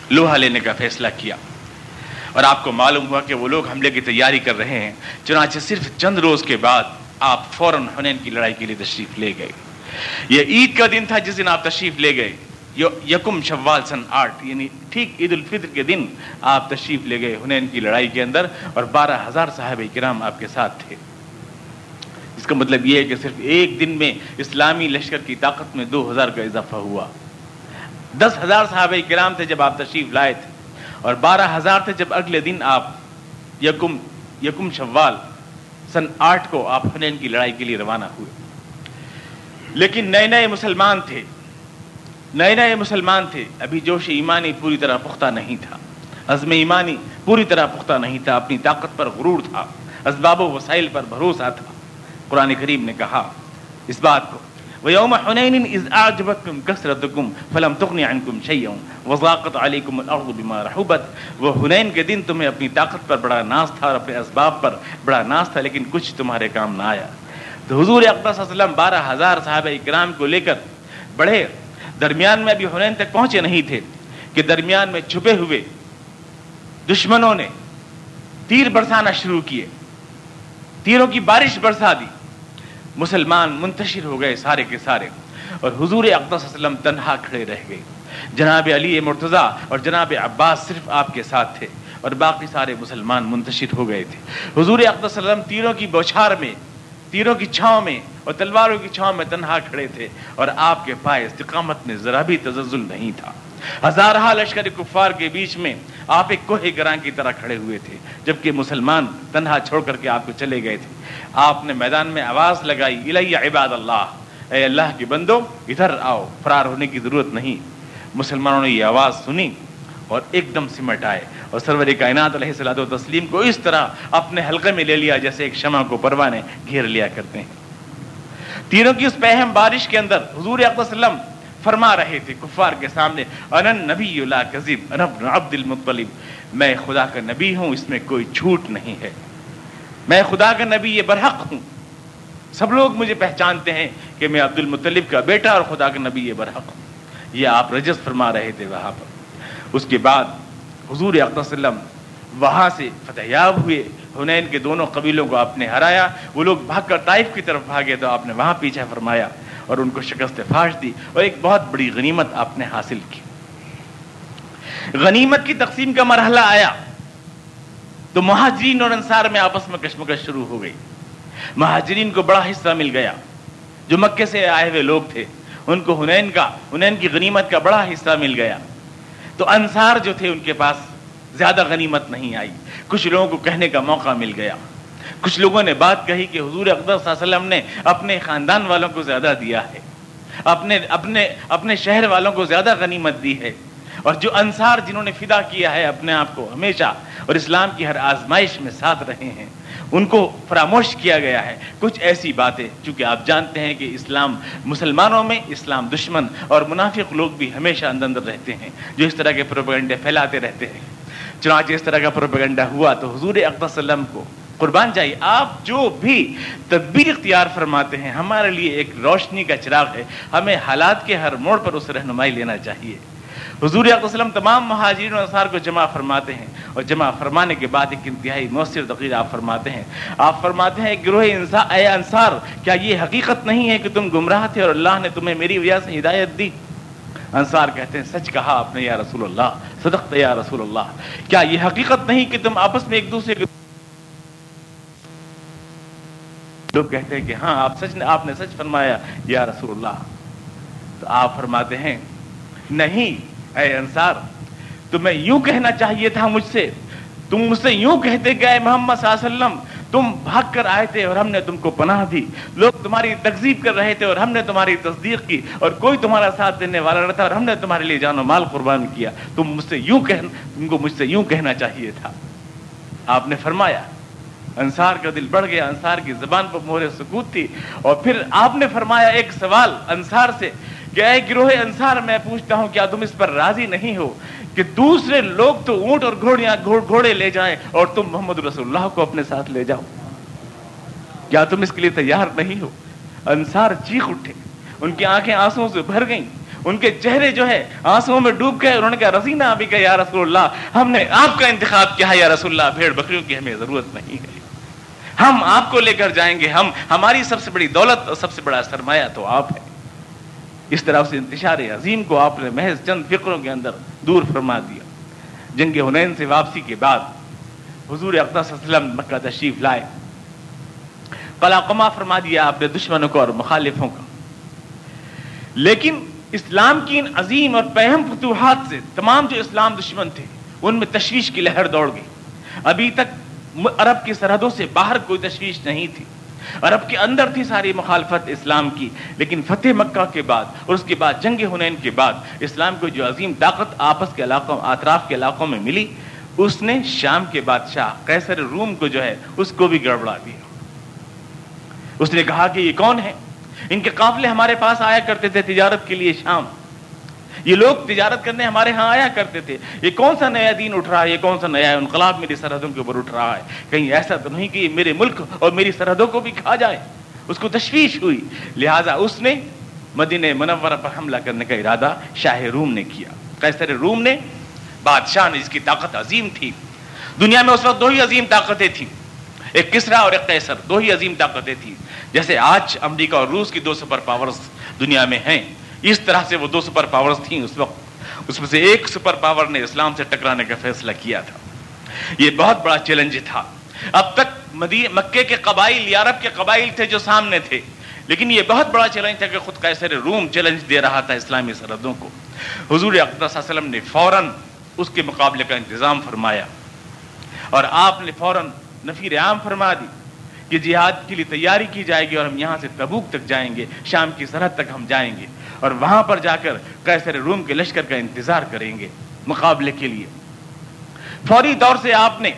A: لوہا لینے کا فیصلہ کیا۔ اور آپ کو معلوم ہوا کہ وہ لوگ حملے کی تیاری کر رہے ہیں، چنانچہ صرف چند روز کے بعد آپ فوراً حنین کی لڑائی کے لیے تشریف لے گئے۔ یہ عید کا دن تھا جس دن آپ تشریف لے گئے۔ یکم شوال سن آٹھ یعنی ٹھیک عید الفطر کے دن آپ تشریف لے گئے حنین کی لڑائی کے اندر اور بارہ ہزار صاحب کرام آپ کے ساتھ تھے۔ اس کا مطلب یہ ہے کہ صرف ایک دن میں اسلامی لشکر کی طاقت میں دو ہزار کا اضافہ ہوا۔ دس ہزار صحابہ کرام تھے جب آپ تشریف لائے تھے اور بارہ ہزار تھے جب اگلے دن آپ یکم یکم شوال سن آٹھ کو آپ حنین کی لڑائی کے لیے روانہ ہوئے۔ لیکن نئے نئے مسلمان تھے۔ نئے نئے مسلمان تھے۔ ابھی جوش ایمانی پوری طرح پختہ نہیں تھا۔ عزم ایمانی پوری طرح پختہ نہیں تھا۔ اپنی طاقت پر غرور تھا۔ اسباب و وسائل پر بھروسہ تھا۔ قرآن کریم نے کہا، اس بات کو، ويوم حنين إذ أعجبتكم كثرتكم فلم تغني عنكم شيئا وضاقت عليكم الأرض بما رحبت۔ وہ حنین کے دن تمہیں اپنی طاقت پر بڑا ناز تھا اور اپنے اسباب پر بڑا ناز تھا، لیکن کچھ تمہارے کام نہ آیا۔ تو حضور اقدس صلی اللہ علیہ وسلم بارہ ہزار صحابہ اکرام کو لے کر بڑھے۔ درمیان میں ابھی حنین تک پہنچے نہیں تھے کہ درمیان میں چھپے ہوئے دشمنوں نے تیر برسانا شروع کیے۔ تیروں کی بارش برسا دی۔ مسلمان منتشر ہو گئے سارے کے سارے۔ اور حضور اقدس وسلم تنہا کھڑے رہ گئے۔ جناب علی مرتضیٰ اور جناب عباس صرف آپ کے ساتھ تھے اور باقی سارے مسلمان منتشر ہو گئے تھے۔ حضور اقدس وسلم تیروں کی بوچھار میں تیروں کی چھاؤں میں اور تلواروں کی چھاؤں میں تنہا کھڑے تھے اور آپ کے پائے استقامت میں ذرا بھی تزلزل نہیں تھا۔ ہزارہ لشکر کفار کے بیچ میں آپ ایک کوہ گراں کی طرح کھڑے ہوئے تھے، جبکہ مسلمان تنہا چھوڑ کر کے آپ کو چلے گئے تھے۔ آپ نے میدان میں آواز لگائی، الیہ عباد اللہ، اے اللہ کے بندو، ادھر آؤ، فرار ہونے کی ضرورت نہیں۔ مسلمانوں نے یہ آواز سنی اور ایک دم سمٹ آئے۔ اور سرور کائنات علیہ صلاح و تسلیم کو اس طرح اپنے حلقے میں لے لیا جیسے ایک شمع کو پروانے گھیر لیا کرتے ہیں۔ تیروں کی اس پہم بارش کے اندر حضور وسلم فرما رہے تھے کفار کے سامنے انن نبی اللہ انب عبد المطلب۔ میں خدا کا نبی ہوں، اس میں کوئی جھوٹ نہیں ہے۔ میں خدا کا نبی، یہ برحق ہوں۔ سب لوگ مجھے پہچانتے ہیں کہ میں عبد المطلب کا بیٹا اور خدا کا نبی، یہ برحق ہوں۔ یہ آپ رجس فرما رہے تھے وہاں پر۔ اس کے بعد حضور وسلم وہاں سے فتح یاب ہوئے۔ حنین کے دونوں قبیلوں کو آپ نے ہرایا۔ وہ لوگ بھاگ کر طائف کی طرف بھاگے تو آپ نے وہاں پیچھے فرمایا اور ان کو شکست فاش دی اور ایک بہت بڑی غنیمت آپ نے حاصل کی۔ غنیمت کی تقسیم کا مرحلہ آیا۔ تو مہاجرین اور انصار میں آپس میں کشمکش شروع ہو گئی۔ مہاجرین کو بڑا حصہ مل گیا۔ جو مکے سے آئے ہوئے لوگ تھے، ان کو ہنین کا ہنین کی غنیمت کا بڑا حصہ مل گیا۔ تو انصار جو تھے ان کے پاس زیادہ غنیمت نہیں آئی۔ کچھ لوگوں کو کہنے کا موقع مل گیا۔ کچھ لوگوں نے بات کہی کہ حضور اقدر صلی اللہ علیہ وسلم نے اپنے خاندان والوں کو زیادہ دیا ہے۔ اپنے اپنے اپنے شہر والوں کو زیادہ غنیمت دی ہے۔ اور جو انصار جنہوں نے فدا کیا ہے اپنے آپ کو ہمیشہ اور اسلام کی ہر آزمائش میں ساتھ رہے ہیں۔ ان کو فراموش کیا گیا ہے۔ کچھ ایسی باتیں، چونکہ آپ جانتے ہیں کہ اسلام مسلمانوں میں اسلام دشمن اور منافق لوگ بھی ہمیشہ اندر اندر رہتے ہیں، جو اس طرح کے پروپیگنڈے پھیلاتے رہتے ہیں۔ چنانچہ اس طرح کا پروپیگنڈا ہوا تو حضور وسلم کو قربان جائیے آپ جو بھی تدبیر اختیار فرماتے ہیں، ہمارے لیے ایک روشنی کا چراغ ہے۔ ہمیں حالات کے ہر موڑ پر اس رہنمائی لینا چاہیے۔ حضور وسلم تمام مہاجرین و انصار کو جمع فرماتے ہیں اور جمع فرمانے کے بعد ایک انتہائی مؤثر تقریر آپ فرماتے ہیں۔ آپ فرماتے ہیں، گروہ اے انصار، کیا یہ حقیقت نہیں ہے کہ تم گمراہ تھے اور اللہ نے تمہیں میری وجہ سے ہدایت دی؟ انصار کہتے ہیں، سچ کہا آپ نے، یا رسول اللہ، صدقت یا رسول اللہ۔ کیا یہ حقیقت نہیں کہ تم آپس میں ایک دوسرے کے لوگ کہتے ہیں کہ ہاں آپ سچ نے آپ نے سچ فرمایا، یا رسول اللہ۔ تو آپ فرماتے ہیں، نہیں اے انصار تو میں یوں کہنا چاہیے تھا مجھ سے، تم مجھ سے یوں کہتے گئے محمد صلی اللہ علیہ وسلم، تم بھاگ کر آئے تھے اور ہم نے تم کو پناہ دی۔ لوگ تمہاری تقزیب کر رہے تھے اور ہم نے تمہاری تصدیق کی اور کوئی تمہارا ساتھ دینے والا نہ تھا اور ہم نے تمہارے لیے جان و مال قربان کیا۔ تم مجھ سے یوں کہنا تم کو مجھ سے یوں کہنا چاہیے تھا۔ آپ نے فرمایا، انصار کا دل بڑھ گیا، انصار کی زبان پر مہر سکوت تھی اور پھر آپ نے فرمایا ایک سوال انصار سے کہ اے گروہ انصار، میں پوچھتا ہوں کیا تم اس پر راضی نہیں ہو کہ دوسرے لوگ تو اونٹ اور گھوڑیاں گھوڑے لے جائیں اور تم محمد رسول اللہ کو اپنے ساتھ لے جاؤ؟ کیا تم اس کے لیے تیار نہیں ہو؟ انصار چیخ اٹھے، ان کی آنکھیں آنسو سے بھر گئیں، ان کے چہرے جو ہے آنسو میں ڈوب گئے، انہوں نے کہا رسینا ابھی کہ یا رسول اللہ، ہم نے آپ کا انتخاب کیا ہے، یا رسول اللہ، بھیڑ بکریوں کی ہمیں ضرورت نہیں ہے۔ ہم آپ کو لے کر جائیں گے، ہم ہماری سب سے بڑی دولت اور سب سے بڑا سرمایہ تو آپ ہے اس طرح سے انتشار عظیم کو آپ نے محض چند فکروں کے اندر دور فرما دیا۔ جنگ ہنین سے واپسی کے بعد حضور اقدس وسلم مکہ تشریف لائے۔ قلع فرما دیا آپ نے دشمنوں کو اور مخالفوں کا۔ لیکن اسلام کی ان عظیم اور پہم فتوحات سے تمام جو اسلام دشمن تھے، ان میں تشویش کی لہر دوڑ گئی۔ ابھی تک عرب کی سرحدوں سے باہر کوئی تشویش نہیں تھی۔ عرب کے اندر تھی ساری مخالفت اسلام کی، لیکن فتح مکہ کے بعد اور اس کے بعد جنگ ہنین کے بعد اسلام کو جو عظیم طاقت آپس کے علاقوں، اطراف کے علاقوں میں ملی، اس نے شام کے بادشاہ قیصر روم کو جو ہے، اس کو بھی گڑبڑا دیا۔ اس نے کہا کہ یہ کون ہے؟ ان کے قافلے ہمارے پاس آیا کرتے تھے تجارت کے لیے شام۔ یہ لوگ تجارت کرنے ہمارے ہاں آیا کرتے تھے۔ یہ کون سا نیا دین اٹھ رہا ہے؟ یہ کون سا نیا انقلاب میری سرحدوں کے اوپر اٹھ رہا ہے؟ کہیں ایسا تو نہیں کہ میرے ملک اور میری سرحدوں کو بھی کھا جائے۔ اس کو تشویش ہوئی۔ لہٰذا اس نے مدینہ منورہ پر حملہ کرنے کا ارادہ شاہ روم نے کیا۔ قیصر روم نے بادشاہ نے جس کی طاقت عظیم تھی۔ دنیا میں اس وقت دو ہی عظیم طاقتیں تھیں۔ ایک کسرا اور ایک قیصر، دو ہی عظیم طاقتیں تھیں۔ جیسے آج امریکہ اور روس کی دو سپر پاورز دنیا میں ہیں۔ اس طرح سے وہ دو سپر پاورز تھیں اس وقت۔ اس میں سے ایک سپر پاور نے اسلام سے ٹکرانے کا فیصلہ کیا تھا۔ یہ بہت بڑا چیلنج تھا۔ اب تک مکے کے قبائل، یارب کے قبائل تھے جو سامنے تھے۔ لیکن یہ بہت بڑا چیلنج تھا کہ خود قیصر روم چیلنج دے رہا تھا اسلامی سرحدوں کو۔ حضور اقدس وسلم نے فوراً اس کے مقابلے کا انتظام فرمایا۔ اور آپ نے فوراً نفیر عام فرما دی کہ جہاد کے لیے تیاری کی جائے گی اور ہم یہاں سے تبوک تک جائیں گے، شام کی سرحد تک ہم جائیں گے۔ اور وہاں پر جا کر کیسر روم کے لشکر کا انتظار کریں گے مقابلے کے لیے۔ فوری طور سے آپ نے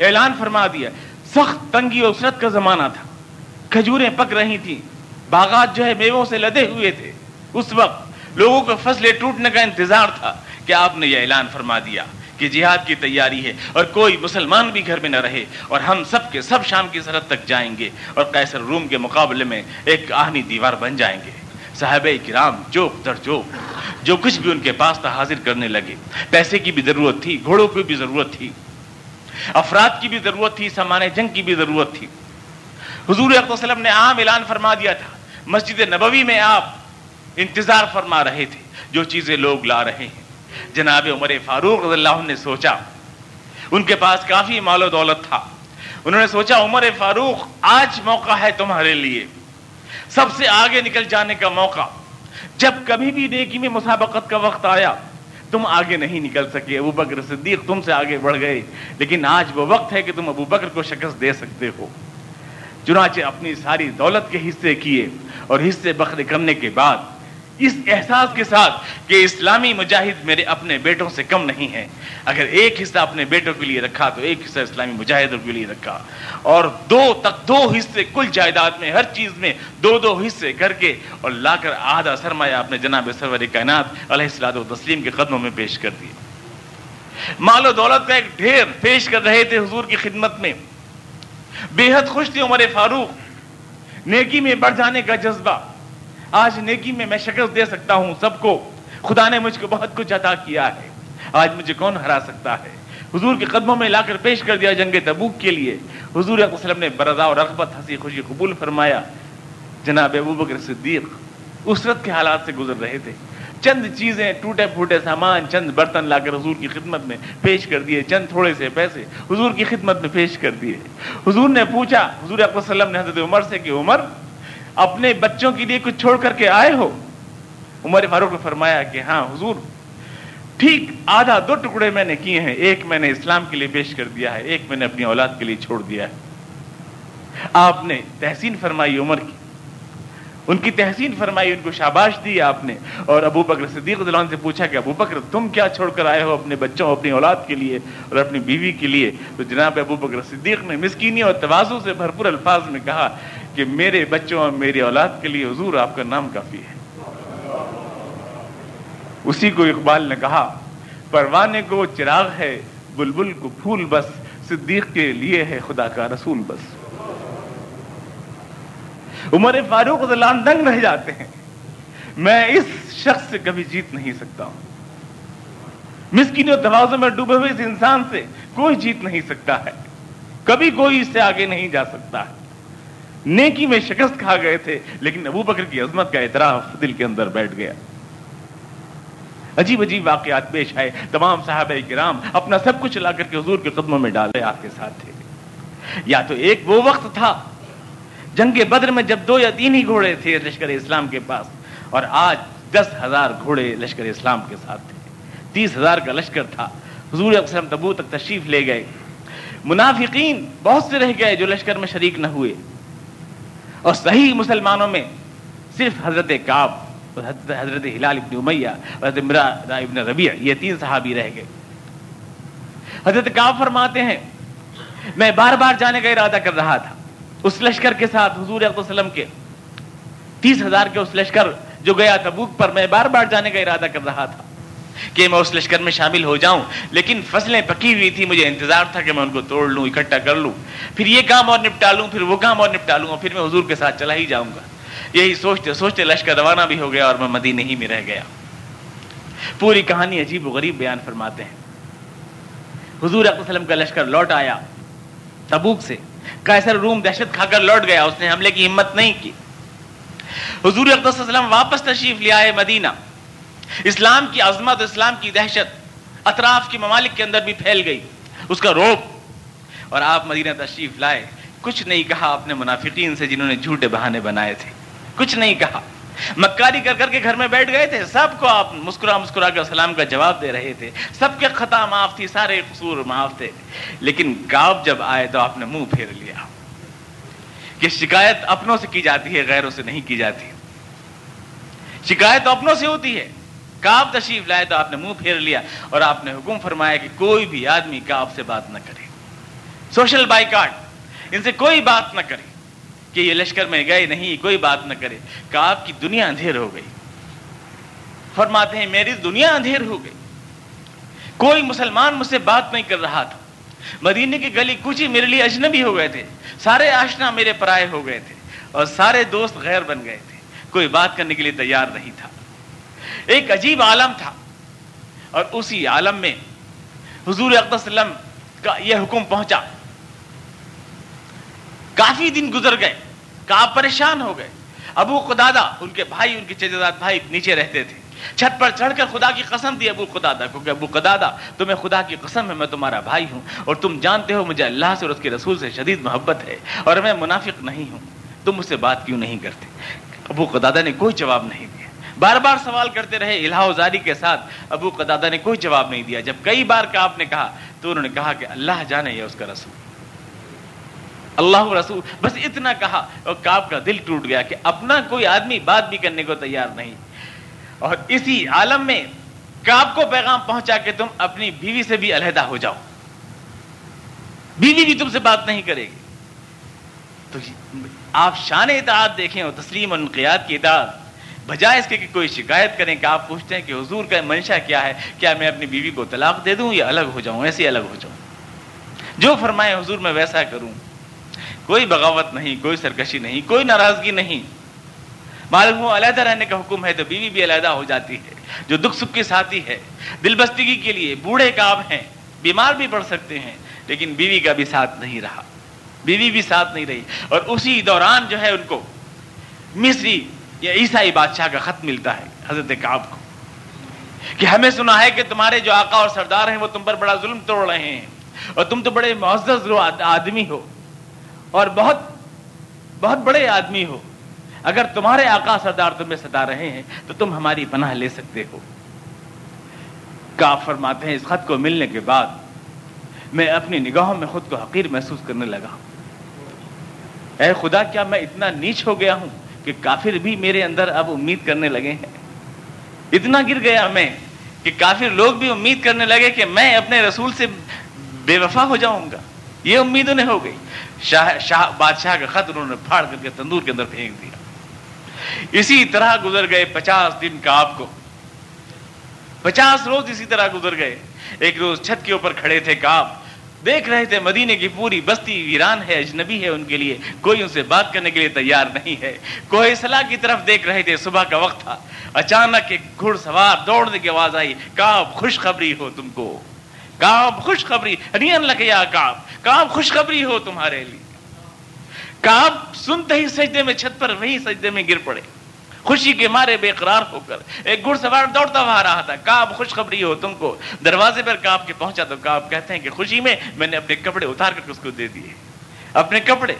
A: اعلان فرما دیا، سخت تنگی اسرت کا زمانہ تھا۔ کھجوریں پک رہی تھیں، باغات جو ہے میووں سے لدے ہوئے تھے۔ اس وقت لوگوں کو فصلیں ٹوٹنے کا انتظار تھا کہ آپ نے یہ اعلان فرما دیا کہ جہاد کی تیاری ہے اور کوئی مسلمان بھی گھر میں نہ رہے اور ہم سب کے سب شام کی سرحد تک جائیں گے اور قیصر روم کے مقابلے میں ایک آہنی دیوار بن جائیں گے۔ صاحب کرام چوک در چوک جو کچھ بھی ان کے پاس تھا حاضر کرنے لگے۔ پیسے کی بھی ضرورت تھی، گھوڑوں کی بھی ضرورت تھی۔ افراد کی بھی ضرورت تھی، سامان جنگ کی بھی ضرورت تھی۔ حضور وسلم نے عام اعلان فرما دیا تھا۔ مسجد نبوی میں آپ انتظار فرما رہے تھے، جو چیزیں لوگ لا رہے ہیں۔ جناب عمر فاروق رضی اللہ عنہ نے سوچا، ان کے پاس کافی مال و دولت تھا۔ انہوں نے سوچا، عمر فاروق، آج موقع ہے تمہارے لیے۔ سب سے آگے نکل جانے کا موقع۔ جب کبھی بھی نیکی میں مسابقت کا وقت آیا، تم آگے نہیں نکل سکے۔ ابو بکر صدیق تم سے آگے بڑھ گئے، لیکن آج وہ وقت ہے کہ تم ابو بکر کو شکست دے سکتے ہو۔ چنانچہ اپنی ساری دولت کے حصے کیے اور حصے بخر کرنے کے بعد اس احساس کے ساتھ کہ اسلامی مجاہد میرے اپنے بیٹوں سے کم نہیں ہے اگر ایک حصہ اپنے بیٹوں کے لیے رکھا تو ایک حصہ اسلامی مجاہدوں کے لیے رکھا۔ اور دو تک دو حصے کل جائیداد میں، ہر چیز میں دو دو حصے کر کے اور لا کر آدھا سرمایہ اپنے جناب سرور کائنات علیہ السلاد و تسلیم کے قدموں میں پیش کر دیا۔ مال و دولت کا ایک ڈھیر پیش کر رہے تھے حضور کی خدمت میں۔ بے حد خوش تھی عمر فاروق۔ نیکی میں بڑھ جانے کا جذبہ۔ آج نیکی میں میں شکست دے سکتا ہوں سب کو۔ خدا نے مجھ کو بہت کچھ عطا کیا ہے۔ آج مجھے کون ہرا سکتا ہے؟ حضور کے قدموں میں لا کر پیش کر دیا جنگ تبوک کے لیے۔ حضور وسلم نے برضا اور رغبت، ہنسی خوشی قبول فرمایا۔ جناب ابو بکر صدیق اسرت کے حالات سے گزر رہے تھے۔ چند چیزیں، ٹوٹے پھوٹے سامان، چند برتن لا کر حضور کی خدمت میں پیش کر دیے، چند تھوڑے سے پیسے حضور کی خدمت میں پیش کر دیے۔ حضور نے پوچھا، حضور وسلم نے حضرت عمر سے کہ، عمر اپنے بچوں کے لیے کچھ چھوڑ کر کے آئے ہو؟ عمر فاروق نے فرمایا کہ ہاں حضور، ٹھیک آدھا دو ٹکڑے میں نے کیے ہیں، ایک میں نے اسلام کے لیے پیش کر دیا ہے، ایک میں نے اپنی اولاد کے لیے چھوڑ دیا ہے۔ آپ نے تحسین فرمائی عمر کی۔ ان کی تحسین فرمائی، ان کو شاباش دی آپ نے۔ اور ابو بکر صدیق دلان سے پوچھا کہ ابو بکر، تم کیا چھوڑ کر آئے ہو اپنے بچوں، اپنی اولاد کے لیے اور اپنی بیوی کے لیے؟ تو جناب ابو بکر صدیق نے مسکینی اور توازو سے بھرپور الفاظ میں کہا کہ میرے بچوں اور میری اولاد کے لیے حضور آپ کا نام کافی ہے۔ اسی کو اقبال نے کہا پروانے کو چراغ ہے، بلبل کو پھول بس، صدیق کے لیے ہے خدا کا رسول بس۔ عمر فاروق دنگ رہ جاتے ہیں۔ میں اس شخص سے کبھی جیت نہیں سکتا ہوں۔ مسکین اور توازوں میں ڈوبے ہوئے اس انسان سے کوئی جیت نہیں سکتا ہے۔ کبھی کوئی اس سے آگے نہیں جا سکتا ہے۔ نیکی میں شکست کھا گئے تھے، لیکن ابو بکر کی عظمت کا اعتراف دل کے اندر بیٹھ گیا۔ عجیب عجیب واقعات پیش آئے، تمام صحابہ کرام اپنا سب کچھ لا کر کے حضور کے قدموں میں ڈالے، آپ کے ساتھ تھے۔ یا تو ایک وہ وقت تھا، جنگ بدر میں جب دو یا تین ہی گھوڑے تھے لشکر اسلام کے پاس، اور آج دس ہزار گھوڑے لشکر اسلام کے ساتھ تھے۔ تیس ہزار کا لشکر تھا۔ حضور اکثر تبو تک تشریف لے گئے۔ منافقین بہت سے رہ گئے جو لشکر میں شریک نہ ہوئے۔ اور صحیح مسلمانوں میں صرف حضرت کعب حضرت ہلال ابن امیہ حضرت ابن ربیع یہ تین صحابی رہ گئے۔ حضرت کعب فرماتے ہیں، میں بار بار جانے کا ارادہ کر رہا تھا۔ اس لشکر کے ساتھ حضور وسلم کے تیس ہزار کے اس لشکر جو گیا تبوک پر میں بار بار جانے کا ارادہ کر رہا تھا۔ کہ میں اس لشکر میں شامل ہو جاؤں۔ لیکن فصلیں پکی ہوئی تھی مجھے انتظار تھا کہ میں ان کو توڑ لوں، اکٹھا کر لوں۔ پھر یہ کام اور نپٹا لوں، پھر وہ کام اور نپٹا لوں، اور پھر میں حضور کے ساتھ چلا ہی جاؤں گا۔ یہی سوچتے سوچتے لشکر روانہ بھی ہو گیا اور میں مدینہ ہی میں رہ گیا۔ پوری کہانی عجیب و غریب بیان فرماتے ہیں۔ حضور وسلم کا لشکر لوٹ آیا۔ تبوک سے کیسر روم دہشت کھا کر لوٹ گیا، اس نے حملے کی ہمت نہیں کی۔ حضور وسلم واپس تشریف لے آئے مدینہ۔ اسلام کی عظمت، اسلام کی دہشت اطراف کے ممالک کے اندر بھی پھیل گئی۔ اس کا روپ اور آپ مدینہ تشریف لائے۔ کچھ نہیں کہا اپنے منافقین سے جنہوں نے جھوٹے بہانے بنائے تھے۔ کچھ نہیں کہا۔ مکاری کر کر کے گھر میں بیٹھ گئے تھے۔ سب کو آپ مسکرا مسکرا کے سلام کا جواب دے رہے تھے۔ سب کے خطا معاف تھی، سارے قصور معاف تھے۔ لیکن کاب جب آئے تو آپ نے منہ پھیر لیا۔ کہ شکایت اپنوں سے کی جاتی ہے، غیروں سے نہیں کی جاتی۔ شکایت اپنوں سے ہوتی ہے۔ کاب تشریف لائے تو آپ نے منہ پھیر لیا اور آپ نے حکم فرمایا کہ کوئی بھی آدمی کاب سے بات نہ کرے۔ سوشل بائی کارڈ ان سے کوئی بات نہ کرے کہ یہ لشکر میں گئے نہیں، کوئی بات نہ کرے۔ کہ کی دنیا اندھیر ہو گئی۔ فرماتے ہیں، میری دنیا اندھیر ہو گئی۔ کوئی مسلمان مجھ سے بات نہیں کر رہا تھا۔ مدینے کی گلی کچھ ہی میرے لیے اجنبی ہو گئے تھے۔ سارے آشنا میرے پرائے ہو گئے تھے اور سارے دوست غیر بن گئے تھے۔ کوئی بات کرنے کے لیے تیار نہیں تھا۔ ایک عجیب عالم تھا۔ اور اسی عالم میں حضور وسلم کا یہ حکم پہنچا۔ کافی دن گزر گئے۔ آپ پریشان ہو گئے۔ ابو خدادا ان کے بھائی، ان کے چچا بھائی نیچے رہتے تھے۔ چھت پر چڑھ کر خدا کی قسم دی ابو خدادا کیونکہ ابو خدادا تمہیں خدا کی قسم ہے، میں تمہارا بھائی ہوں۔ اور تم جانتے ہو، مجھے اللہ سے اور اس کے رسول سے شدید محبت ہے۔ اور میں منافق نہیں ہوں۔ تم مجھ سے بات کیوں نہیں کرتے؟ ابو قدادا نے کوئی جواب نہیں دیا۔ بار بار سوال کرتے رہے الہا زاری کے ساتھ، ابو قدادا نے کوئی جواب نہیں دیا۔ جب کئی بار کا آپ نے کہا، تو انہوں نے کہا کہ اللہ جانے یا اس کا رسول۔ اللہ رسول، بس اتنا کہا اور کاب کا دل ٹوٹ گیا کہ اپنا کوئی آدمی بات بھی کرنے کو تیار نہیں۔ اور اسی عالم میں کاب کو پیغام پہنچا کہ تم اپنی بیوی سے بھی علیحدہ ہو جاؤ۔ بیوی بھی تم سے بات نہیں کرے گی۔ تو آپ شان اطاعت دیکھیں اور تسلیم انقیات کی اطاعت۔ بجائے اس کے کہ کوئی شکایت کریں کہ آپ پوچھتے ہیں کہ حضور کا منشا کیا ہے، کیا میں اپنی بیوی کو طلاق دے دوں یا الگ ہو جاؤں، ایسے الگ ہو جاؤں؟ جو فرمائے حضور میں ویسا کروں۔ کوئی بغاوت نہیں، کوئی سرکشی نہیں، کوئی ناراضگی نہیں۔ معلوم ہو، علیحدہ رہنے کا حکم ہے تو بیوی بھی علیحدہ ہو جاتی ہے۔ جو دکھ سکھ کے ساتھی ہے دل بستگی کے لیے بوڑھے کام ہیں، بیمار بھی پڑ سکتے ہیں، لیکن بیوی کا بھی ساتھ نہیں رہا۔ بیوی بھی ساتھ نہیں رہی۔ اور اسی دوران جو ہے ان کو مصری یا عیسائی بادشاہ کا خط ملتا ہے حضرت کعب کو کہ ہمیں سنا ہے کہ تمہارے جو آقا اور سردار ہیں وہ تم پر بڑا ظلم توڑ رہے ہیں اور تم تو بڑے معزز آدمی ہو اور بہت بہت بڑے آدمی ہو۔ اگر تمہارے آقا سردار تمہیں ستا رہے ہیں تو تم ہماری پناہ لے سکتے ہو۔ آپ فرماتے ہیں، اس خط کو ملنے کے بعد میں اپنی نگاہوں میں خود کو حقیر محسوس کرنے لگا۔ اے خدا، کیا میں اتنا نیچ ہو گیا ہوں؟ کہ کافر بھی میرے اندر اب امید کرنے لگے ہیں۔ اتنا گر گیا میں کہ کافر لوگ بھی امید کرنے لگے کہ میں اپنے رسول سے بے وفا ہو جاؤں گا۔ یہ امید انہیں ہو گئی۔ شاہ شاہ، بادشاہ کا خط انہوں نے پھاڑ کر کے تندور کے اندر پھینک دیا۔ اسی طرح گزر گئے پچاس دن کا آپ کو۔ پچاس روز اسی طرح گزر گئے۔ ایک روز چھت کے اوپر کھڑے تھے کاپ دیکھ رہے تھے مدینے کی پوری بستی ویران ہے، اجنبی ہے ان کے لیے۔ کوئی ان سے بات کرنے کے لیے تیار نہیں ہے۔ کوئی صلاح کی طرف دیکھ رہے تھے، صبح کا وقت تھا۔ اچانک ایک گھڑ سوار دوڑنے کی آواز آئی کاب خوشخبری ہو تم کو۔ کاب خوشخبری نیئن لگیا کاب کاب خوشخبری ہو تمہارے لیے۔ کاب سنتے ہی سجدے میں چھت پر وہی سجدے میں گر پڑے۔ خوشی کے مارے بے قرار ہو کر ایک گھڑ سوار دوڑتا ہوا رہا تھا۔ کاب خوشخبری ہو تم کو۔ دروازے پر کاب کے پہنچا تو کاب کہتے ہیں کہ خوشی میں میں نے اپنے کپڑے اتار کر اس کو دے دیے۔ اپنے کپڑے۔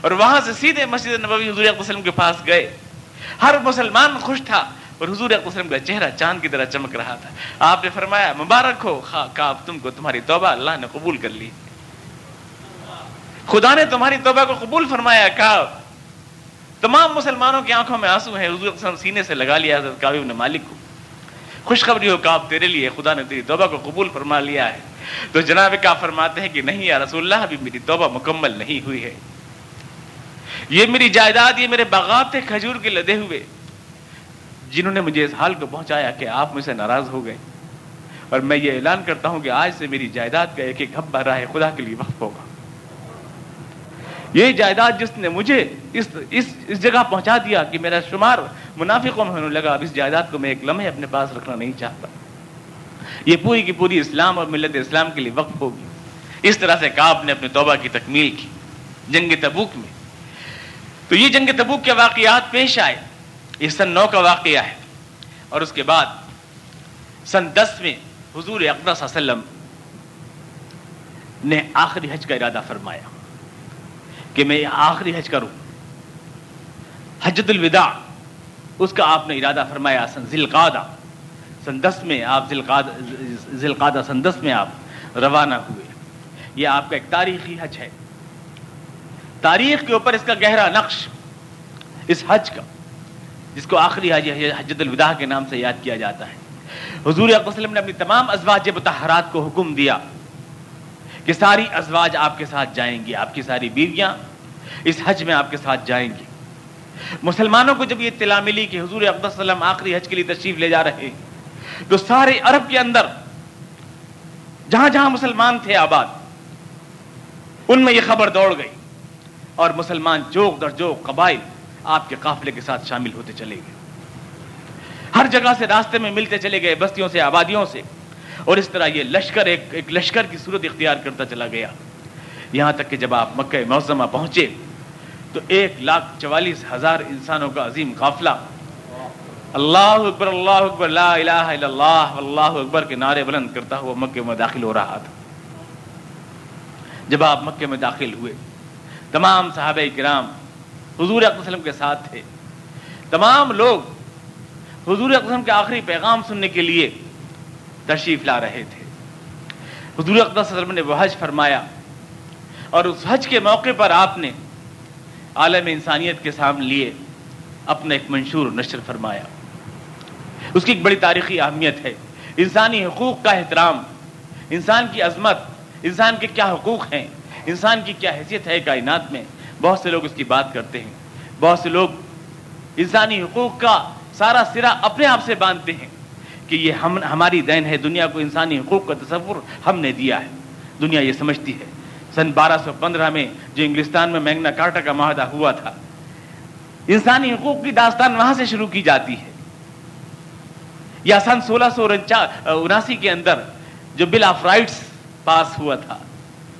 A: اور وہاں سے سیدھے مسجد نبوی حضور وسلم کے پاس گئے۔ ہر مسلمان خوش تھا اور حضور وسلم کا چہرہ چاند کی طرح چمک رہا تھا۔ آپ نے فرمایا، مبارک ہو۔ کاب تم کو تمہاری توبہ اللہ نے قبول کر لی۔ خدا نے تمہاری توبہ کو قبول فرمایا۔ کاب تمام مسلمانوں کی آنکھوں میں آنسو ہیں، حضور وسلم سینے سے لگا لیا، حضرت کابی نے مالک کو۔ خوشخبری ہو کاب تیرے لیے، خدا نے تیری توبہ کو قبول فرما لیا ہے۔ تو جناب کا فرماتے ہیں کہ نہیں، یا رسول اللہ، ابھی میری توبہ مکمل نہیں ہوئی ہے۔ یہ میری جائیداد، یہ میرے باغات تھے کھجور کے لدے ہوئے۔ جنہوں نے مجھے اس حال کو پہنچایا کہ آپ مجھ سے ناراض ہو گئے۔ اور میں یہ اعلان کرتا ہوں کہ آج سے میری جائیداد کا ایک ایک ہب بھرا ہے خدا کے لیے وقف ہوگا۔ یہ جائیداد جس نے مجھے اس اس اس جگہ پہنچا دیا کہ میرا شمار منافقوں میں ہونے لگا، اب اس جائیداد کو میں ایک لمحے اپنے پاس رکھنا نہیں چاہتا۔ یہ پوری کی پوری اسلام اور ملت اسلام کے لیے وقف ہوگی۔ اس طرح سے کاب نے اپنے توبہ کی تکمیل کی، جنگ تبوک میں۔ تو یہ جنگ تبوک کے واقعات پیش آئے۔ یہ سن نو کا واقعہ ہے۔ اور اس کے بعد سن دس میں حضور اقدس وسلم نے آخری حج کا ارادہ فرمایا۔ کہ میں آخری حج کروں۔ حجت الوداع، اس کا آپ نے ارادہ فرمایا، سن ذلقادہ سن دس میں آپ ذلقادہ سن دس میں آپ روانہ ہوئے۔ یہ آپ کا ایک تاریخی حج ہے۔ تاریخ کے اوپر اس کا گہرا نقش، اس حج کا، جس کو آخری حج حجت الوداع کے نام سے یاد کیا جاتا ہے۔ حضور وسلم نے اپنی تمام ازواج متحرات کو حکم دیا۔ کہ ساری ازواج آپ کے ساتھ جائیں گی، آپ کی ساری بیویاں اس حج میں آپ کے ساتھ جائیں گی۔ مسلمانوں کو جب یہ اطلاع ملی کہ حضور اقدس وسلم آخری حج کے لیے تشریف لے جا رہے تو سارے عرب کے اندر جہاں جہاں مسلمان تھے آباد، ان میں یہ خبر دوڑ گئی اور مسلمان جوک در جوک قبائل آپ کے قافلے کے ساتھ شامل ہوتے چلے گئے۔ ہر جگہ سے راستے میں ملتے چلے گئے، بستیوں سے، آبادیوں سے۔ اور اس طرح یہ لشکر ایک ایک لشکر کی صورت اختیار کرتا چلا گیا۔ یہاں تک کہ جب آپ مکہ موزمہ پہنچے تو ایک لاکھ چوالیس ہزار انسانوں کا عظیم قافلہ اللہ اکبر اللہ اکبر، لا الہ الا اللہ اللہ اکبر کے نعرے بلند کرتا ہوا مکے میں داخل ہو رہا تھا۔ جب آپ مکے میں داخل ہوئے، تمام صحابہ کرام حضور وسلم کے ساتھ تھے۔ تمام لوگ حضور وسلم کے آخری پیغام سننے کے لیے تشریف لا رہے تھے۔ حضور اقدس وسلم نے وہ حج فرمایا اور اس حج کے موقع پر آپ نے عالم انسانیت کے سامنے لیے اپنا ایک منشور نشر فرمایا۔ اس کی ایک بڑی تاریخی اہمیت ہے۔ انسانی حقوق کا احترام، انسان کی عظمت، انسان کے کیا حقوق ہیں، انسان کی کیا حیثیت ہے کائنات میں، بہت سے لوگ اس کی بات کرتے ہیں۔ بہت سے لوگ انسانی حقوق کا سارا سرا اپنے آپ سے باندھتے ہیں۔ کہ یہ ہم ہماری دین ہے، دنیا کو انسانی حقوق کا تصور ہم نے دیا ہے۔ دنیا یہ سمجھتی ہے۔ سن بارہ سو پندرہ میں جو انگلستان میں مینگنا کارٹا کا معاہدہ ہوا تھا، انسانی حقوق کی داستان وہاں سے شروع کی جاتی ہے۔ یا سن سولہ سو اناسی کے اندر جو بل آف رائٹس پاس ہوا تھا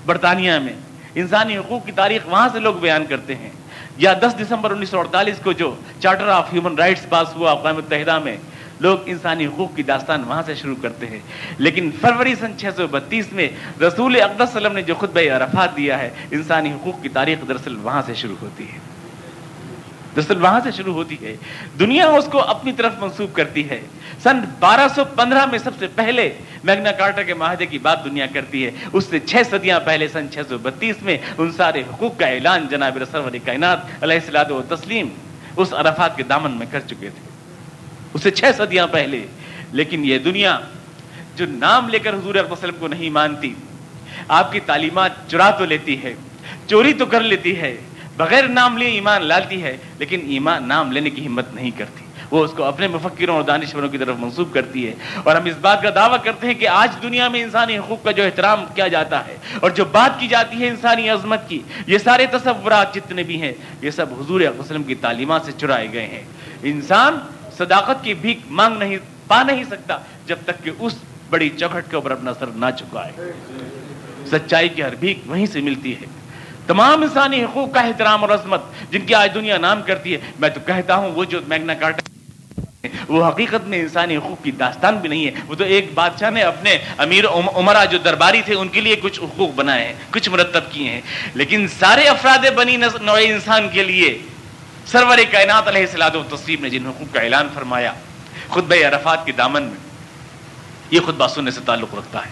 A: برطانیہ میں، انسانی حقوق کی تاریخ وہاں سے لوگ بیان کرتے ہیں۔ یا دس دسمبر انیس سو اڑتالیس کو جو charter of human rights pass ہوا اقوام متحدہ میں لوگ انسانی حقوق کی داستان وہاں سے شروع کرتے ہیں۔ لیکن فروری سن چھ سو بتیس میں رسول اقدس وسلم نے جو خطبہ عرفات دیا ہے، انسانی حقوق کی تاریخ دراصل وہاں سے شروع ہوتی ہے۔ دراصل وہاں سے شروع ہوتی ہے۔ دنیا اس کو اپنی طرف منسوخ کرتی ہے۔ سن بارہ سو پندرہ میں سب سے پہلے میگنا کارٹر کے معاہدے کی بات دنیا کرتی ہے۔ اس سے چھ صدیاں پہلے سن چھ سو بتیس میں ان سارے حقوق کا اعلان جناب رسول کائنات علیہ السلاد و تسلیم اس عرفات کے دامن میں کر چکے تھے۔ اسے چھ صدیاں پہلے۔ لیکن یہ دنیا جو نام لے کر حضور وسلم کو نہیں مانتی، آپ کی تعلیمات چرا تو لیتی ہے، چوری تو کر لیتی ہے، بغیر نام لیے ایمان لاتی ہے، لیکن ایمان، نام لینے کی ہمت نہیں کرتی۔ وہ اس کو اپنے مفکروں اور دانشوروں کی طرف منسوخ کرتی ہے۔ اور ہم اس بات کا دعویٰ کرتے ہیں کہ آج دنیا میں انسانی حقوق کا جو احترام کیا جاتا ہے اور جو بات کی جاتی ہے انسانی عظمت کی، یہ سارے تصورات جتنے بھی ہیں، یہ سب حضور وسلم کی تعلیمات سے چرائے گئے ہیں۔ انسان صداقت کی بھیک مانگ نہیں، پا نہیں سکتا جب تک کہ اس بڑی چوکھٹ کے اوپر اپنا سر نہ چکائے۔ سچائی کی ہر بھیک وہیں سے ملتی ہے۔ تمام انسانی حقوق کا احترام اور عظمت جن کی آج دنیا نام کرتی ہے، میں تو کہتا ہوں وہ جو میگنا کارٹا وہ حقیقت میں انسانی حقوق کی داستان بھی نہیں ہے۔ وہ تو ایک بادشاہ نے اپنے امیر عمرہ جو درباری تھے، ان کے لیے کچھ حقوق بنائے ہیں، کچھ مرتب کیے ہیں۔ لیکن سارے افراد بنی نوع انسان کے لیے سرور کائنات علیہ السلاد و تسلیم نے جن حقوق کا اعلان فرمایا خطبہ عرفات کے دامن میں، یہ خطبہ سننے سے تعلق رکھتا ہے۔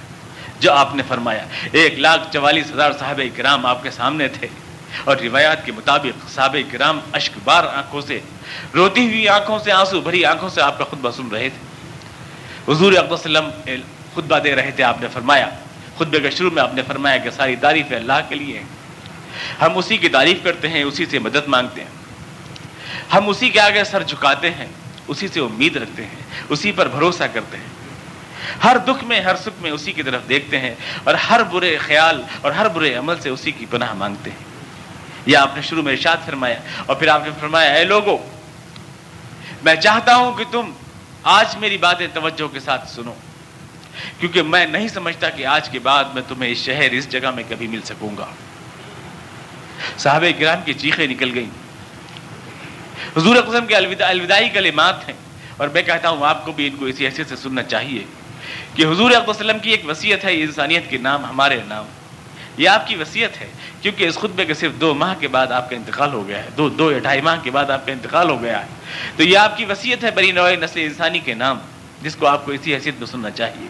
A: جو آپ نے فرمایا، ایک لاکھ چوالیس ہزار صاحب کرام آپ کے سامنے تھے اور روایات کے مطابق صحابہ کرام اشک بار آنکھوں سے، روتی ہوئی آنکھوں سے، آنسو بھری آنکھوں سے آپ کا خطبہ سن رہے تھے۔ حضور وسلم خطبہ دے رہے تھے، آپ نے فرمایا، خطبے کے شروع میں آپ نے فرمایا کہ ساری تعریف اللہ کے لیے ہم اسی کی تعریف کرتے ہیں، اسی سے مدد مانگتے ہیں۔ ہم اسی کے آگے سر جھکاتے ہیں، اسی سے امید رکھتے ہیں، اسی پر بھروسہ کرتے ہیں۔ ہر دکھ میں، ہر سکھ میں اسی کی طرف دیکھتے ہیں اور ہر برے خیال اور ہر برے عمل سے اسی کی پناہ مانگتے ہیں۔ یہ آپ نے شروع میں ارشاد فرمایا اور پھر آپ نے فرمایا، اے لوگو، میں چاہتا ہوں کہ تم آج میری باتیں توجہ کے ساتھ سنو، کیونکہ میں نہیں سمجھتا کہ آج کے بعد میں تمہیں اس شہر، اس جگہ میں کبھی مل سکوں گا۔ صحابہ کرام کی چیخیں نکل گئیں۔ حضور قسم کے الوداع الوداعی کلمات ہیں۔ اور میں کہتا ہوں آپ کو بھی ان کو اسی حیثیت سے سننا چاہیے کہ حضور وسلم کی ایک وصیت ہے انسانیت کے نام، ہمارے نام۔ یہ آپ کی وصیت ہے، کیونکہ اس خطبے کے صرف دو ماہ کے بعد آپ کا انتقال ہو گیا ہے، دو دو یا ڈھائی ماہ کے بعد آپ کا انتقال ہو گیا ہے۔ تو یہ آپ کی وصیت ہے بری نوع نسل انسانی کے نام، جس کو آپ کو اسی حیثیت میں سننا چاہیے۔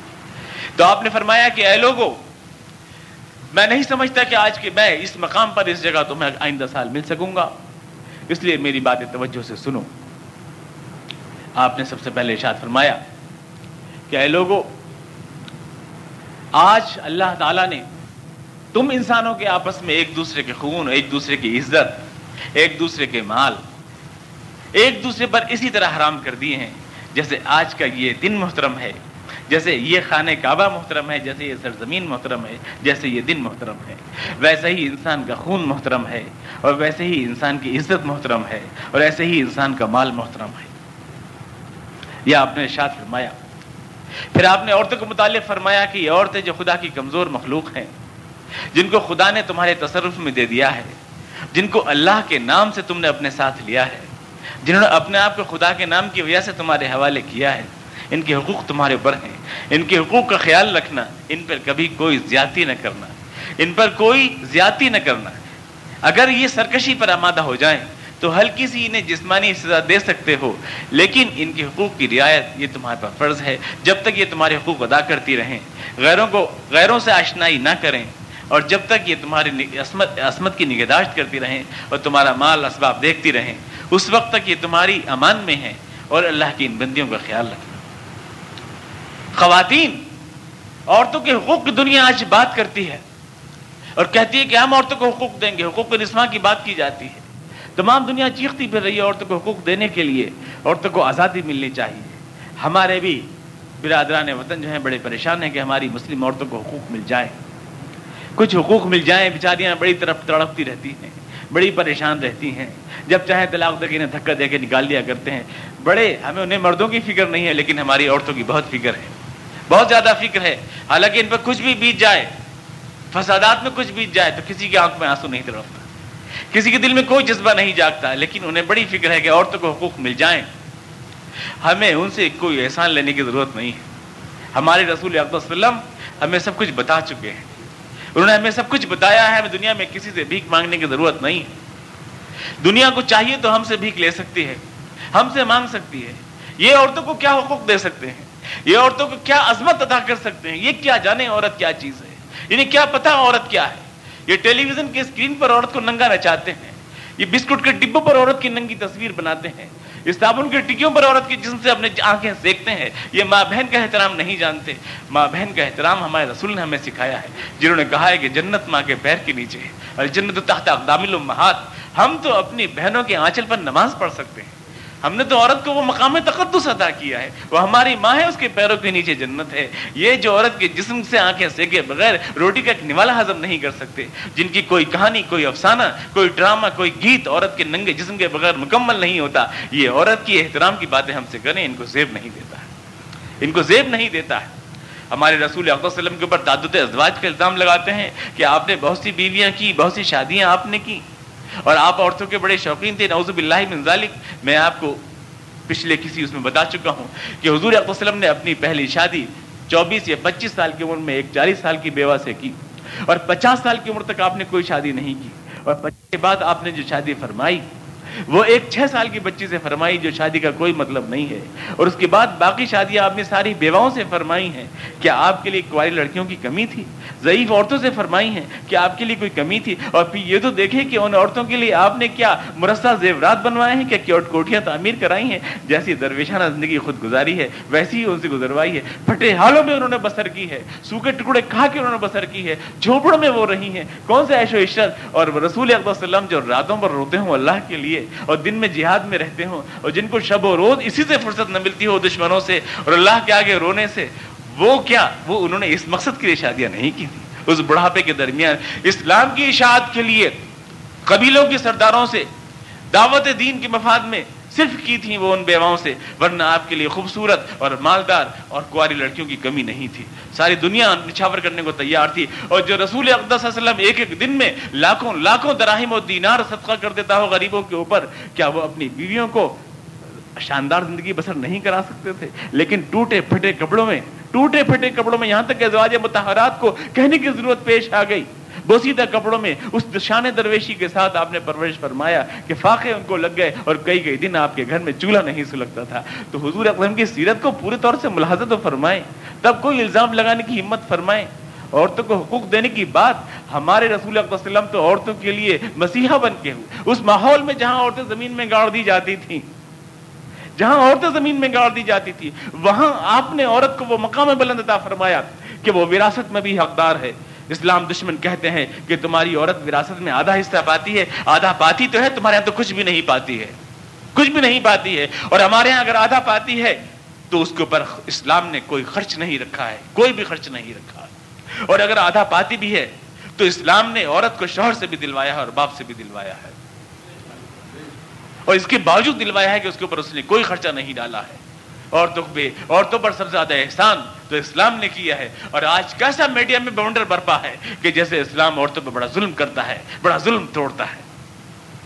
A: تو آپ نے فرمایا کہ اے لوگو، میں نہیں سمجھتا کہ آج کے میں اس مقام پر اس جگہ تمہیں آئندہ سال مل سکوں گا۔ اس لیے میری باتیں توجہ سے سنو۔ آپ نے سب سے پہلے ارشاد فرمایا کہ اے لوگو، آج اللہ تعالیٰ نے تم انسانوں کے آپس میں ایک دوسرے کے خون، ایک دوسرے کی عزت، ایک دوسرے کے مال، ایک دوسرے پر اسی طرح حرام کر دیے ہیں، جیسے آج کا یہ دن محترم ہے۔ جیسے یہ خانہ کعبہ محترم ہے، جیسے یہ سرزمین محترم ہے، جیسے یہ دن محترم ہے۔ ویسے ہی انسان کا خون محترم ہے اور ویسے ہی انسان کی عزت محترم ہے اور ایسے ہی انسان کا مال محترم ہے۔ یہ آپ نے ارشاد فرمایا۔ پھر آپ نے عورتوں کو متعلق فرمایا کہ یہ عورتیں جو خدا کی کمزور مخلوق ہیں، جن کو خدا نے تمہارے تصرف میں دے دیا ہے، جن کو اللہ کے نام سے تم نے اپنے ساتھ لیا ہے، جنہوں نے اپنے آپ کو خدا کے نام کی وجہ سے تمہارے حوالے کیا ہے۔ ان کے حقوق تمہارے اوپر ہیں۔ ان کے حقوق کا خیال رکھنا، ان پر کبھی کوئی زیادتی نہ کرنا۔ ان پر کوئی زیادتی نہ کرنا۔ اگر یہ سرکشی پر آمادہ ہو جائیں، تو ہلکی سی انہیں جسمانی سزا دے سکتے ہو۔ لیکن ان کے حقوق کی رعایت یہ تمہارے پر فرض ہے، جب تک یہ تمہارے حقوق ادا کرتی رہیں۔ غیروں کو، غیروں سے آشنائی نہ کریں۔ اور جب تک یہ تمہاری عصمت عصمت کی نگہداشت کرتی رہیں اور تمہارا مال اسباب دیکھتی رہیں، اس وقت تک یہ تمہاری امان میں ہیں۔ اور اللہ کی ان بندیوں کا خیال رکھنا۔ خواتین، عورتوں کے حقوق کی دنیا آج بات کرتی ہے۔ اور کہتی ہے کہ ہم عورتوں کو حقوق دیں گے، حقوق نسواں کی بات کی جاتی ہے۔ تمام دنیا چیختی پھر رہی ہے عورتوں کو حقوق دینے کے لیے، عورتوں کو آزادی ملنی چاہیے۔ ہمارے بھی برادران وطن جو ہیں بڑے پریشان ہیں کہ ہماری مسلم عورتوں کو حقوق مل جائیں۔ کچھ حقوق مل جائیں، بیچاریاں بڑی طرف تڑپتی رہتی ہیں، بڑی پریشان رہتی ہیں۔ جب چاہے طلاق دے کے انہیں دھکا دے کے نکال دیا کرتے ہیں۔ بڑے، ہمیں انہیں مردوں کی فکر نہیں ہے، لیکن ہماری عورتوں کی بہت فکر ہے۔ بہت زیادہ فکر ہے۔ حالانکہ ان پر کچھ بھی بیت جائے، فسادات میں کچھ بیت جائے تو کسی کی آنکھ میں آنسو نہیں تڑپتا۔ کسی کے دل میں کوئی جذبہ نہیں جاگتا، لیکن انہیں بڑی فکر ہے کہ عورتوں کو حقوق مل جائیں۔ ہمیں ان سے کوئی احسان لینے کی ضرورت نہیں ہے۔ ہمارے رسول وسلم ہمیں سب کچھ بتا چکے ہیں۔ انہوں نے ہمیں سب کچھ بتایا ہے، ہمیں دنیا میں کسی سے بھیک مانگنے کی ضرورت نہیں ہے۔ دنیا کو چاہیے تو ہم سے بھیک لے سکتی ہے، ہم سے مانگ سکتی ہے۔ یہ عورتوں کو کیا حقوق دے سکتے ہیں؟ یہ عورتوں کو کیا عظمت ادا کر سکتے ہیں؟ یہ کیا جانے عورت کیا چیز ہے؟ یعنی کیا پتا عورت کیا ہے؟ یہ ٹیلی ویژن کے اسکرین پر عورت کو ننگا نچاتے ہیں، یہ بسکٹ کے ڈبوں پر عورت کی ننگی تصویر بناتے ہیں اس صابن کی ٹکیوں پر عورت کی جسم سے اپنے آنکھیں سیکتے ہیں، یہ ماں بہن کا احترام نہیں جانتے۔ ماں بہن کا احترام ہمارے رسول نے ہمیں سکھایا ہے، جنہوں نے کہا ہے کہ جنت ماں کے پیر کے نیچے ہے اور جنت تحت اقدام الامہات ہم تو اپنی بہنوں کے آنچل پر نماز پڑھ سکتے ہیں۔ ہم نے تو عورت کو وہ مقام تقدس ادا کیا ہے۔ وہ ہماری ماں ہے، اس کے پیروں کے نیچے جنت ہے۔ یہ جو عورت کے جسم سے آنکھیں سیکے بغیر روٹی کا ایک نوالا ہضم نہیں کر سکتے۔ جن کی کوئی کہانی، کوئی افسانہ، کوئی ڈرامہ، کوئی گیت عورت کے ننگے جسم کے بغیر مکمل نہیں ہوتا۔ یہ عورت کی احترام کی باتیں ہم سے کریں، ان کو زیب نہیں دیتا۔ ہے ان کو زیب نہیں دیتا۔ ہے ہمارے رسول علیہ وسلم کے اوپر تعدد ازواج کا الزام لگاتے ہیں کہ آپ نے بہت سی بیویاں کی، بہت سی شادیاں آپ نے کی۔ اور آپ عورتوں کے بڑے شوقین تھے نوزب اللہ من ذالک میں آپ کو پچھلے کسی اس میں بتا چکا ہوں کہ حضور علیہ وسلم نے اپنی پہلی شادی چوبیس یا پچیس سال کی عمر میں ایک چالیس سال کی بیوہ سے کی اور پچاس سال کی عمر تک آپ نے کوئی شادی نہیں کی اور پچیس کے بعد آپ نے جو شادی فرمائی وہ ایک چھ سال کی بچی سے فرمائی جو شادی کا کوئی مطلب نہیں ہے۔ اور اس کے بعد باقی شادیاں آپ نے ساری بیواؤں سے فرمائی ہیں کیا آپ کے لیے کواری لڑکیوں کی کمی تھی۔ ضعیف عورتوں سے فرمائی ہیں کہ آپ کے لیے کوئی کمی تھی۔ اور پھر یہ تو دیکھیں کہ ان عورتوں کے لیے آپ نے کیا مرسہ زیورات بنوائے ہیں کیا کیوٹ کوٹیاں تعمیر کرائی ہیں۔ جیسی درویشانہ زندگی خود گزاری ہے، ویسی ہی ان سے گزروائی ہے۔ پھٹے حالوں میں انہوں نے بسر کی ہے، سوکھے ٹکڑے کھا کے انہوں نے بسر کی ہے جھوپڑوں میں وہ رہی ہیں۔ کون سے ایش و عشرت؟ اور رسول اقبال وسلم جو راتوں پر روتے ہوں اللہ کے لیے اور دن میں جہاد میں رہتے ہوں اور جن کو شب و روز اسی سے فرصت نہ ملتی ہو دشمنوں سے اور اللہ کے آگے رونے سے، وہ کیا؟ وہ انہوں نے اس مقصد کے لیے شادیاں نہیں کی تھی اس بڑھاپے کے درمیان اسلام کی اشاعت کے لیے قبیلوں کے سرداروں سے، دعوت دین کے مفاد میں صرف کی تھی وہ ان بیواؤں سے، ورنہ آپ کے لیے خوبصورت اور مالدار اور کواری لڑکیوں کی کمی نہیں تھی۔ ساری دنیا نچھاور کرنے کو تیار تھی۔ اور جو رسول اقدس وسلم ایک ایک دن میں لاکھوں لاکھوں دراہم و دینار صدقہ کر دیتا ہو غریبوں کے اوپر، کیا وہ اپنی بیویوں کو شاندار زندگی بسر نہیں کرا سکتے تھے؟ لیکن ٹوٹے پھٹے کپڑوں میں، ٹوٹے پھٹے کپڑوں میں یہاں تک کہ ازواج متحرات کو کہنے کی ضرورت پیش آ گئی۔ بوسیدہ کپڑوں میں اس شان درویشی کے ساتھ آپ نے پرورش فرمایا کہ فاقے ان کو لگ گئے اور کئی کئی دن آپ کے گھر میں چولہا نہیں سلگتا تھا۔ تو حضور اقدم کی سیرت کو پورے طور سے ملاحظہ تو فرمائیں۔ تب کوئی الزام لگانے کی ہمت فرمائیں۔ عورتوں کو حقوق دینے کی بات ہمارے رسول اللہ علیہ وسلم تو عورتوں کے لیے مسیحا بن کے ہوئے اس ماحول میں جہاں عورتیں زمین میں گاڑ دی جاتی تھیں، جہاں عورتیں زمین میں گاڑ دی جاتی تھی وہاں آپ نے عورت کو وہ مقام بلند عطا فرمایا کہ وہ وراثت میں بھی حقدار ہے۔ اسلام دشمن کہتے ہیں کہ تمہاری عورت وراثت میں آدھا حصہ پاتی ہے، آدھا پاتی تو ہے، تمہارے یہاں تو کچھ بھی نہیں پاتی ہے۔ کچھ بھی نہیں پاتی ہے۔ اور ہمارے یہاں اگر آدھا پاتی ہے، تو اس کے اوپر اسلام نے کوئی خرچ نہیں رکھا ہے، کوئی بھی خرچ نہیں رکھا۔ اور اگر آدھا پاتی بھی ہے، تو اسلام نے عورت کو شوہر سے بھی دلوایا ہے اور باپ سے بھی دلوایا ہے۔ اور اس کے باوجود دلوایا ہے کہ اس کے اوپر اس نے کوئی خرچہ نہیں ڈالا ہے۔ عورتوں پہ، عورتوں پر سب سے زیادہ احسان تو اسلام نے کیا ہے۔ اور آج کیسا میڈیا میں باؤنڈر برپا ہے کہ جیسے اسلام عورتوں پہ بڑا ظلم کرتا ہے، بڑا ظلم توڑتا ہے۔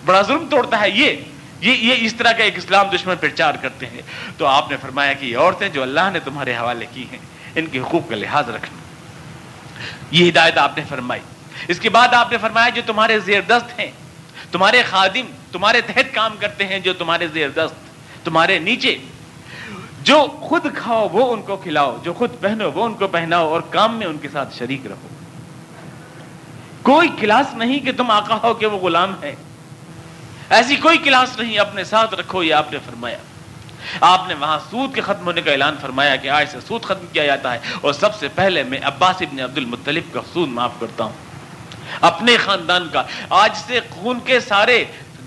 A: بڑا ظلم توڑتا ہے۔ یہ یہ یہ اس طرح کا ایک اسلام دشمن پرچار کرتے ہیں۔ تو آپ نے فرمایا کہ یہ عورتیں جو اللہ نے تمہارے حوالے کی ہیں، ان کے حقوق کا لحاظ رکھنا۔ یہ ہدایت آپ نے فرمائی۔ اس کے بعد آپ نے فرمایا جو تمہارے زیر دست ہیں، تمہارے خادم، تمہارے تحت کام کرتے ہیں جو تمہارے زیر دست تمہارے نیچے جو خود کھاؤ وہ ان کو کھلاؤ، جو خود پہنو وہ ان کو پہناؤ اور کام میں ان کے ساتھ شریک رہو۔ کوئی کلاس نہیں کہ تم آقا ہو کہ وہ غلام ہے۔ ایسی کوئی کلاس نہیں، اپنے ساتھ رکھو یہ آپ نے فرمایا۔ آپ نے وہاں سود کے ختم ہونے کا اعلان فرمایا کہ آج سے سود ختم کیا جاتا ہے۔ اور سب سے پہلے میں عباس ابن عبد المطلب کا سود معاف کرتا ہوں۔ اپنے خاندان کا، آج سے خون کے سارے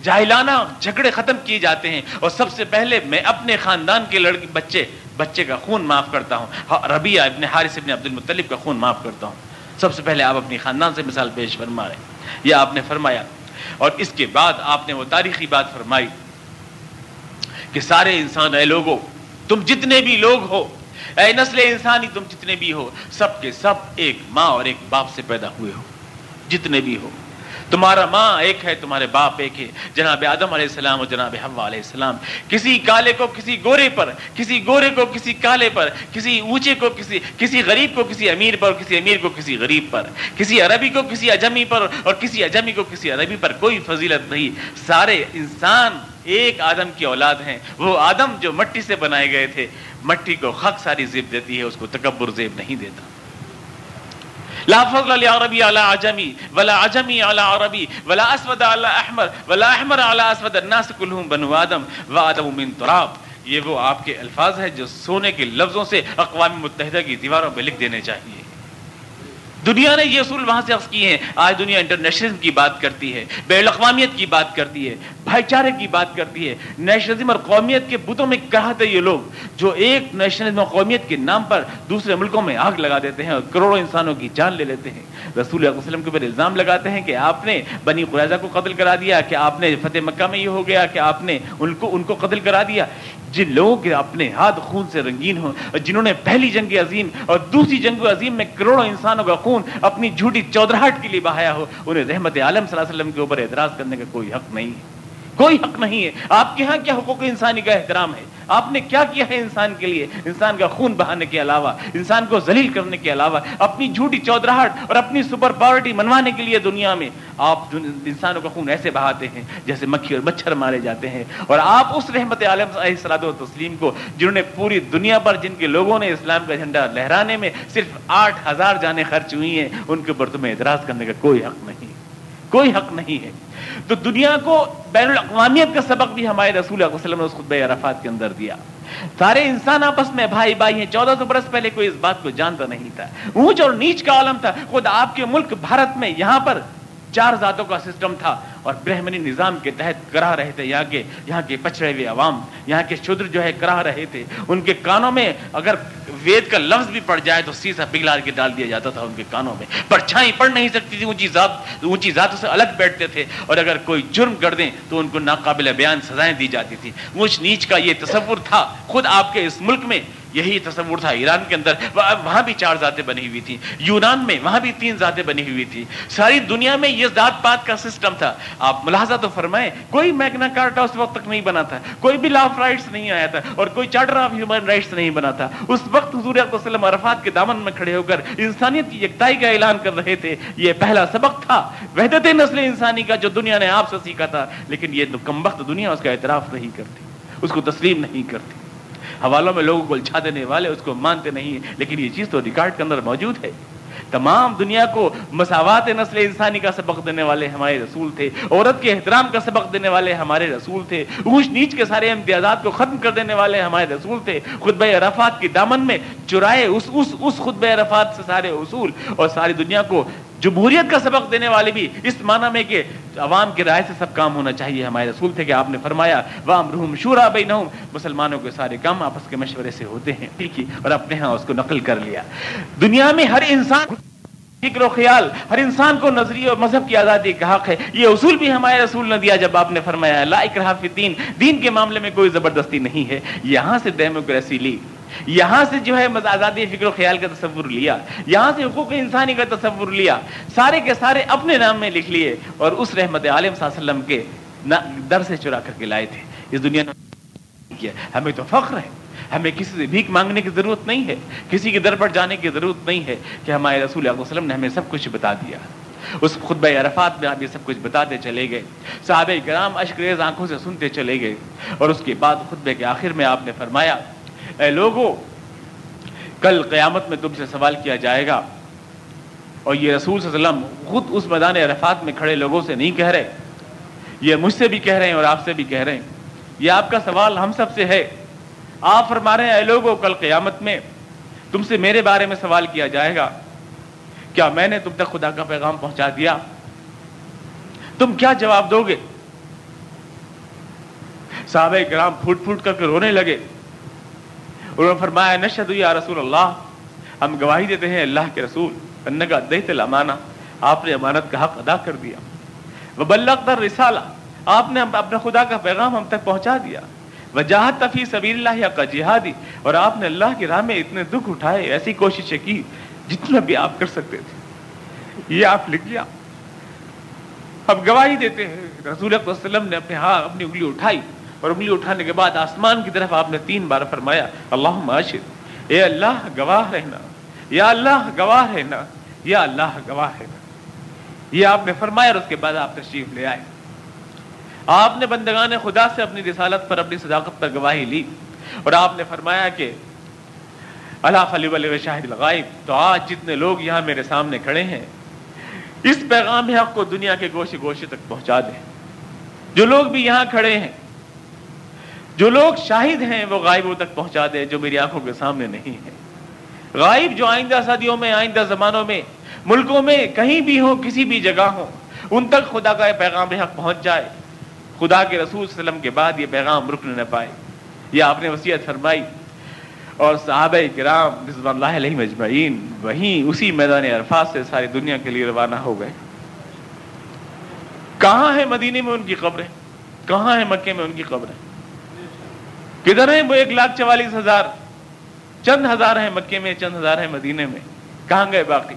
A: جاہلانہ جھگڑے ختم کیے جاتے ہیں اور سب سے پہلے میں اپنے خاندان کے لڑکی بچے بچے کا خون معاف کرتا ہوں ہاں، ربیہ ابن حارث ابن عبد المطلب کا خون معاف کرتا ہوں۔ سب سے پہلے آپ اپنی خاندان سے مثال پیش فرما رہے ہیں۔ یہ آپ نے فرمایا، اور اس کے بعد آپ نے وہ تاریخی بات فرمائی کہ سارے انسان، اے لوگو، تم جتنے بھی لوگ ہو، اے نسل انسانی، تم جتنے بھی ہو، سب کے سب ایک ماں اور ایک باپ سے پیدا ہوئے ہو۔ جتنے بھی ہو۔ تمہارا ماں ایک ہے، تمہارے باپ ایک ہے۔ جناب آدم علیہ السلام اور جناب حوا علیہ السلام، کسی کالے کو کسی گورے پر، کسی گورے کو کسی کالے پر، کسی اونچے کو کسی کسی غریب کو کسی امیر پر، کسی امیر کو کسی غریب پر، کسی عربی کو کسی اجمی پر اور کسی اجمی کو کسی عربی پر کوئی فضیلت نہیں۔ سارے انسان ایک آدم کی اولاد ہیں۔ وہ آدم جو مٹی سے بنائے گئے تھے۔ مٹی کو خق ساری زیب دیتی ہے، اس کو تکبر زیب نہیں دیتا۔ لا فضل لعربی على عجمی ولا عجمی على عربی ولا اسود على احمر ولا احمر على اسود الناس كلهم بنو آدم و آدم من تراب. یہ وہ آپ کے الفاظ ہیں جو سونے کے لفظوں سے اقوام متحدہ کی دیواروں پہ لکھ دینے چاہیے۔ دنیا نے یہ اصول وہاں سے اخذ کیے ہیں۔ آج دنیا انٹرنیشنل کی بات کرتی ہے، بین الاقوامیت کی بات کرتی ہے، بھائی چارے کی بات کرتی ہے۔ نیشنلزم اور قومیت کے بتوں میں کہتے یہ لوگ؟ جو ایک نیشنلزم اور قومیت کے نام پر دوسرے ملکوں میں آگ لگا دیتے ہیں اور کروڑوں انسانوں کی جان لے لیتے ہیں۔ رسول اللہ علیہ وسلم کے اوپر الزام لگاتے ہیں کہ آپ نے بنی قریضہ کو قتل کرا دیا، کہ آپ نے فتح مکہ میں یہ ہو گیا، کہ آپ نے ان کو ان کو قتل کرا دیا۔ جن لوگوں کے اپنے ہاتھ خون سے رنگین ہوں اور جنہوں نے پہلی جنگ عظیم اور دوسری جنگ عظیم میں کروڑوں انسانوں کا خون اپنی جھوٹی چودراہٹ کے لیے بہایا ہو، انہیں رحمت عالم صلی اللہ علیہ وسلم کے اوپر اعتراض کرنے کا کوئی حق نہیں ہے۔ کوئی حق نہیں ہے۔ آپ کے ہاں کیا حقوق انسانی کا احترام ہے؟ آپ نے کیا کیا ہے انسان کے لیے؟ انسان کا خون بہانے کے علاوہ، انسان کو ذلیل کرنے کے علاوہ، اپنی جھوٹی چودراہٹ اور اپنی سپر پاورٹی منوانے کے لیے دنیا میں۔ آپ انسانوں کا خون ایسے بہاتے ہیں جیسے مکھی اور مچھر مارے جاتے ہیں۔ اور آپ اس رحمت عالم صلاحت و تسلیم کو، جنہوں نے پوری دنیا پر، جن کے لوگوں نے اسلام کا جھنڈا لہرانے میں صرف آٹھ ہزار جانیں خرچ ہوئی ہیں، ان کے اوپر تمہیں اعتراض کرنے کا کوئی حق نہیں۔ کوئی حق نہیں ہے۔ تو دنیا کو بین الاقوامیت کا سبق بھی ہمارے رسول اللہ علیہ وسلم نے اس خطبہ عرفات کے اندر دیا۔ سارے انسان آپس میں بھائی بھائی ہیں، چودہ سو برس پہلے کوئی اس بات کو جانتا نہیں تھا۔ اونچ اور نیچ کا عالم تھا۔ خود آپ کے ملک بھارت میں یہاں پر چار ذاتوں کا سسٹم تھا اور برہمنی نظام کے تحت کرا رہے تھے۔ یہاں کے یہاں کے پچھڑے ہوئے عوام، یہاں کے شدر جو ہے کرا رہے تھے۔ ان کے کانوں میں اگر وید کا لفظ بھی پڑ جائے تو سیسا پگھلا کے ڈال دیا جاتا تھا ان کے کانوں میں۔ پرچھائی پڑھ نہیں سکتی تھی، اونچی ذات اونچی ذاتوں سے الگ بیٹھتے تھے۔ اور اگر کوئی جرم کر دیں تو ان کو ناقابل بیان سزائیں دی جاتی تھی اونچ نیچ کا یہ تصور تھا، خود آپ کے اس ملک میں یہی تصور تھا ایران کے اندر وہاں بھی چار ذاتیں بنی ہوئی تھیں۔ یونان میں وہاں بھی تین ذاتیں بنی ہوئی تھی ساری دنیا میں یہ ذات پات کا سسٹم تھا۔ آپ ملاحظہ تو فرمائیں، کوئی میگنا کارٹا اس وقت تک نہیں بنا تھا۔ کوئی بھی لا آف رائٹس نہیں آیا تھا اور کوئی چارٹر آف ہیومن رائٹس نہیں بنا تھا۔ اس وقت حضور وسلم عرفات کے دامن میں کھڑے ہو کر انسانیت کی یکتائی کا اعلان کر رہے تھے۔ یہ پہلا سبق تھا۔ وحدت نسل انسانی کا جو دنیا نے آپ سے سیکھا تھا، لیکن یہ کم وقت دنیا اس کا اعتراف نہیں کرتی، اس کو تسلیم نہیں کرتی۔ حوالوں میں لوگوں کو الجھا دینے والے، اس کو مانتے نہیں ہیں۔ لیکن یہ چیز تو ریکارڈ کے اندر موجود ہے۔ تمام دنیا کو مساوات نسل انسانی کا سبق دینے والے ہمارے رسول تھے، عورت کے احترام کا سبق دینے والے ہمارے رسول تھے، اونچ نیچ کے سارے امتیازات کو ختم کر دینے والے ہمارے رسول تھے۔ خطبہ عرفات کی دامن میں چرائے اس اس اس خطبہ عرفات سے سارے اصول اور ساری دنیا کو جمہوریت کا سبق دینے والے بھی اس معنی میں کہ عوام کی رائے سے سب کام ہونا چاہیے، ہمارے رسول تھے کہ آپ نے فرمایا وام روم شورا بھائی مسلمانوں کے سارے کام آپس کے مشورے سے ہوتے ہیں ٹھیک ہی اور اپنے ہاں اس کو نقل کر لیا۔ دنیا میں ہر انسان فکر و خیال، ہر انسان کو نظریہ اور مذہب کی آزادی کا حق ہے۔ یہ اصول بھی ہمارے رسول نے دیا جب آپ نے فرمایا، لا اکراہ فی دین دین کے معاملے میں کوئی زبردستی نہیں ہے۔ یہاں سے ڈیموکریسی لی۔ یہاں سے جو ہے آزادی فکر و خیال کا تصور لیا، یہاں سے حقوق انسانی کا تصور لیا، سارے کے سارے اپنے نام میں لکھ لیے اور اس رحمت عالم صلی اللہ علیہ وسلم کے در سے چرا کر کے لائے تھے۔ اس دنیا نے ہمیں تو فخر ہے۔ ہمیں کسی سے بھیک مانگنے کی ضرورت نہیں ہے۔ کسی کے در پر جانے کی ضرورت نہیں ہے کہ ہمارے رسول علیہ وسلم نے ہمیں سب کچھ بتا دیا۔ اس خطبہ عرفات میں آپ یہ سب کچھ بتاتے چلے گئے۔ صحابہ کرام اشکریز آنکھوں سے سنتے چلے گئے۔ اور اس کے بعد خطبے کے آخر میں آپ نے فرمایا اے لوگوں کل قیامت میں تم سے سوال کیا جائے گا۔ اور یہ رسول صلی اللہ علیہ وسلم خود اس میدان عرفات میں کھڑے لوگوں سے نہیں کہہ رہے۔ یہ مجھ سے بھی کہہ رہے ہیں اور آپ سے بھی کہہ رہے ہیں۔ یہ آپ کا سوال ہم سب سے ہے۔ آپ فرما رہے ہیں، اے لوگوں کل قیامت میں تم سے میرے بارے میں سوال کیا جائے گا۔ کیا میں نے تم تک خدا کا پیغام پہنچا دیا؟ تم کیا جواب دو گے؟ صحابہ کرام پھوٹ پھوٹ کر کے رونے لگے۔ انہوں نے فرمایا نشد یا رسول اللہ، ہم گواہی دیتے ہیں اللہ کے رسول کا دیت الامانہ، آپ نے امانت کا حق ادا کر دیا۔ وہ در رسالہ آپ نے اپنے خدا کا پیغام ہم تک پہنچا دیا۔ وجاہت تفی سبیل اللہ کا جہادی، اور آپ نے اللہ کی راہ میں اتنے دکھ اٹھائے، ایسی کوششیں کی جتنا بھی آپ کر سکتے تھے۔ یہ آپ لکھ لیا۔ اب گواہی دیتے ہیں، رسول اللہ وسلم نے اپنے ہاں اپنی انگلی اٹھائی۔ اور انگلی اٹھانے کے بعد آسمان کی طرف آپ نے تین بار فرمایا اللہ معاشر اے اللہ گواہ رہنا، یا اللہ گواہ رہنا، یا اللہ گواہ رہنا. یہ آپ نے فرمایا اور اس کے بعد آپ تشریف لے آئے۔ آپ نے بندگان خدا سے اپنی رسالت پر اپنی صداقت پر گواہی لی اور آپ نے فرمایا کہ، اللہ خلی ولی شاہد الغائب، تو آج جتنے لوگ یہاں میرے سامنے کھڑے ہیں، اس پیغام حق کو دنیا کے گوشے گوشے تک پہنچا دیں۔ جو لوگ بھی یہاں کھڑے ہیں جو لوگ شاہد ہیں وہ غائبوں تک پہنچا دیں جو میری آنکھوں کے سامنے نہیں ہے غائب جو آئندہ صدیوں میں، آئندہ زمانوں میں، ملکوں میں کہیں بھی ہوں، کسی بھی جگہ ہوں، ان تک خدا کا پیغام حق پہنچ جائے۔ خدا کے رسول صلی اللہ علیہ وسلم کے بعد یہ پیغام رکن نہ پائے۔ یہ آپ نے وصیت فرمائی۔ اور صحابہ کرام رضوان اللہ علیہ مجمعین وہیں اسی میدان عرفات سے ساری دنیا کے لیے روانہ ہو گئے۔ کہاں ہے مدینے میں ان کی قبریں؟ کہاں ہے مکے میں ان کی قبریں؟ کدھر ہیں وہ ایک لاکھ چوالیس ہزار؟ چند ہزار ہیں مکے میں، چند ہزار ہیں مدینے میں۔ کہاں گئے باقی؟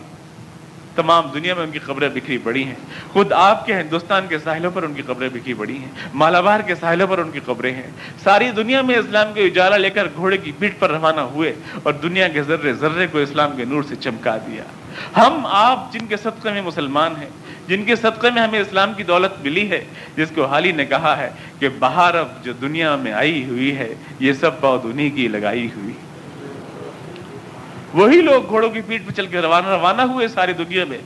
A: تمام دنیا میں ان کی قبریں بکھری پڑی ہیں۔ خود آپ کے ہندوستان کے ساحلوں پر ان کی قبریں بکھری پڑی ہیں۔ مالابار کے ساحلوں پر ان کی قبریں ہیں۔ ساری دنیا میں اسلام کے اجالا لے کر گھوڑے کی پیٹ پر روانہ ہوئے اور دنیا کے ذرے ذرے کو اسلام کے نور سے چمکا دیا۔ ہم آپ جن کے صدقے میں مسلمان ہیں، جن کے صدقے میں ہمیں اسلام کی دولت ملی ہے، جس کو حالی نے کہا ہے کہ بہار اب جو دنیا میں آئی ہوئی ہے، یہ سب بہت انہیں کی لگائی ہوئی۔ وہی لوگ گھوڑوں کی پیٹ پہ چل کے روانہ روانہ ہوئے ساری دنیا میں۔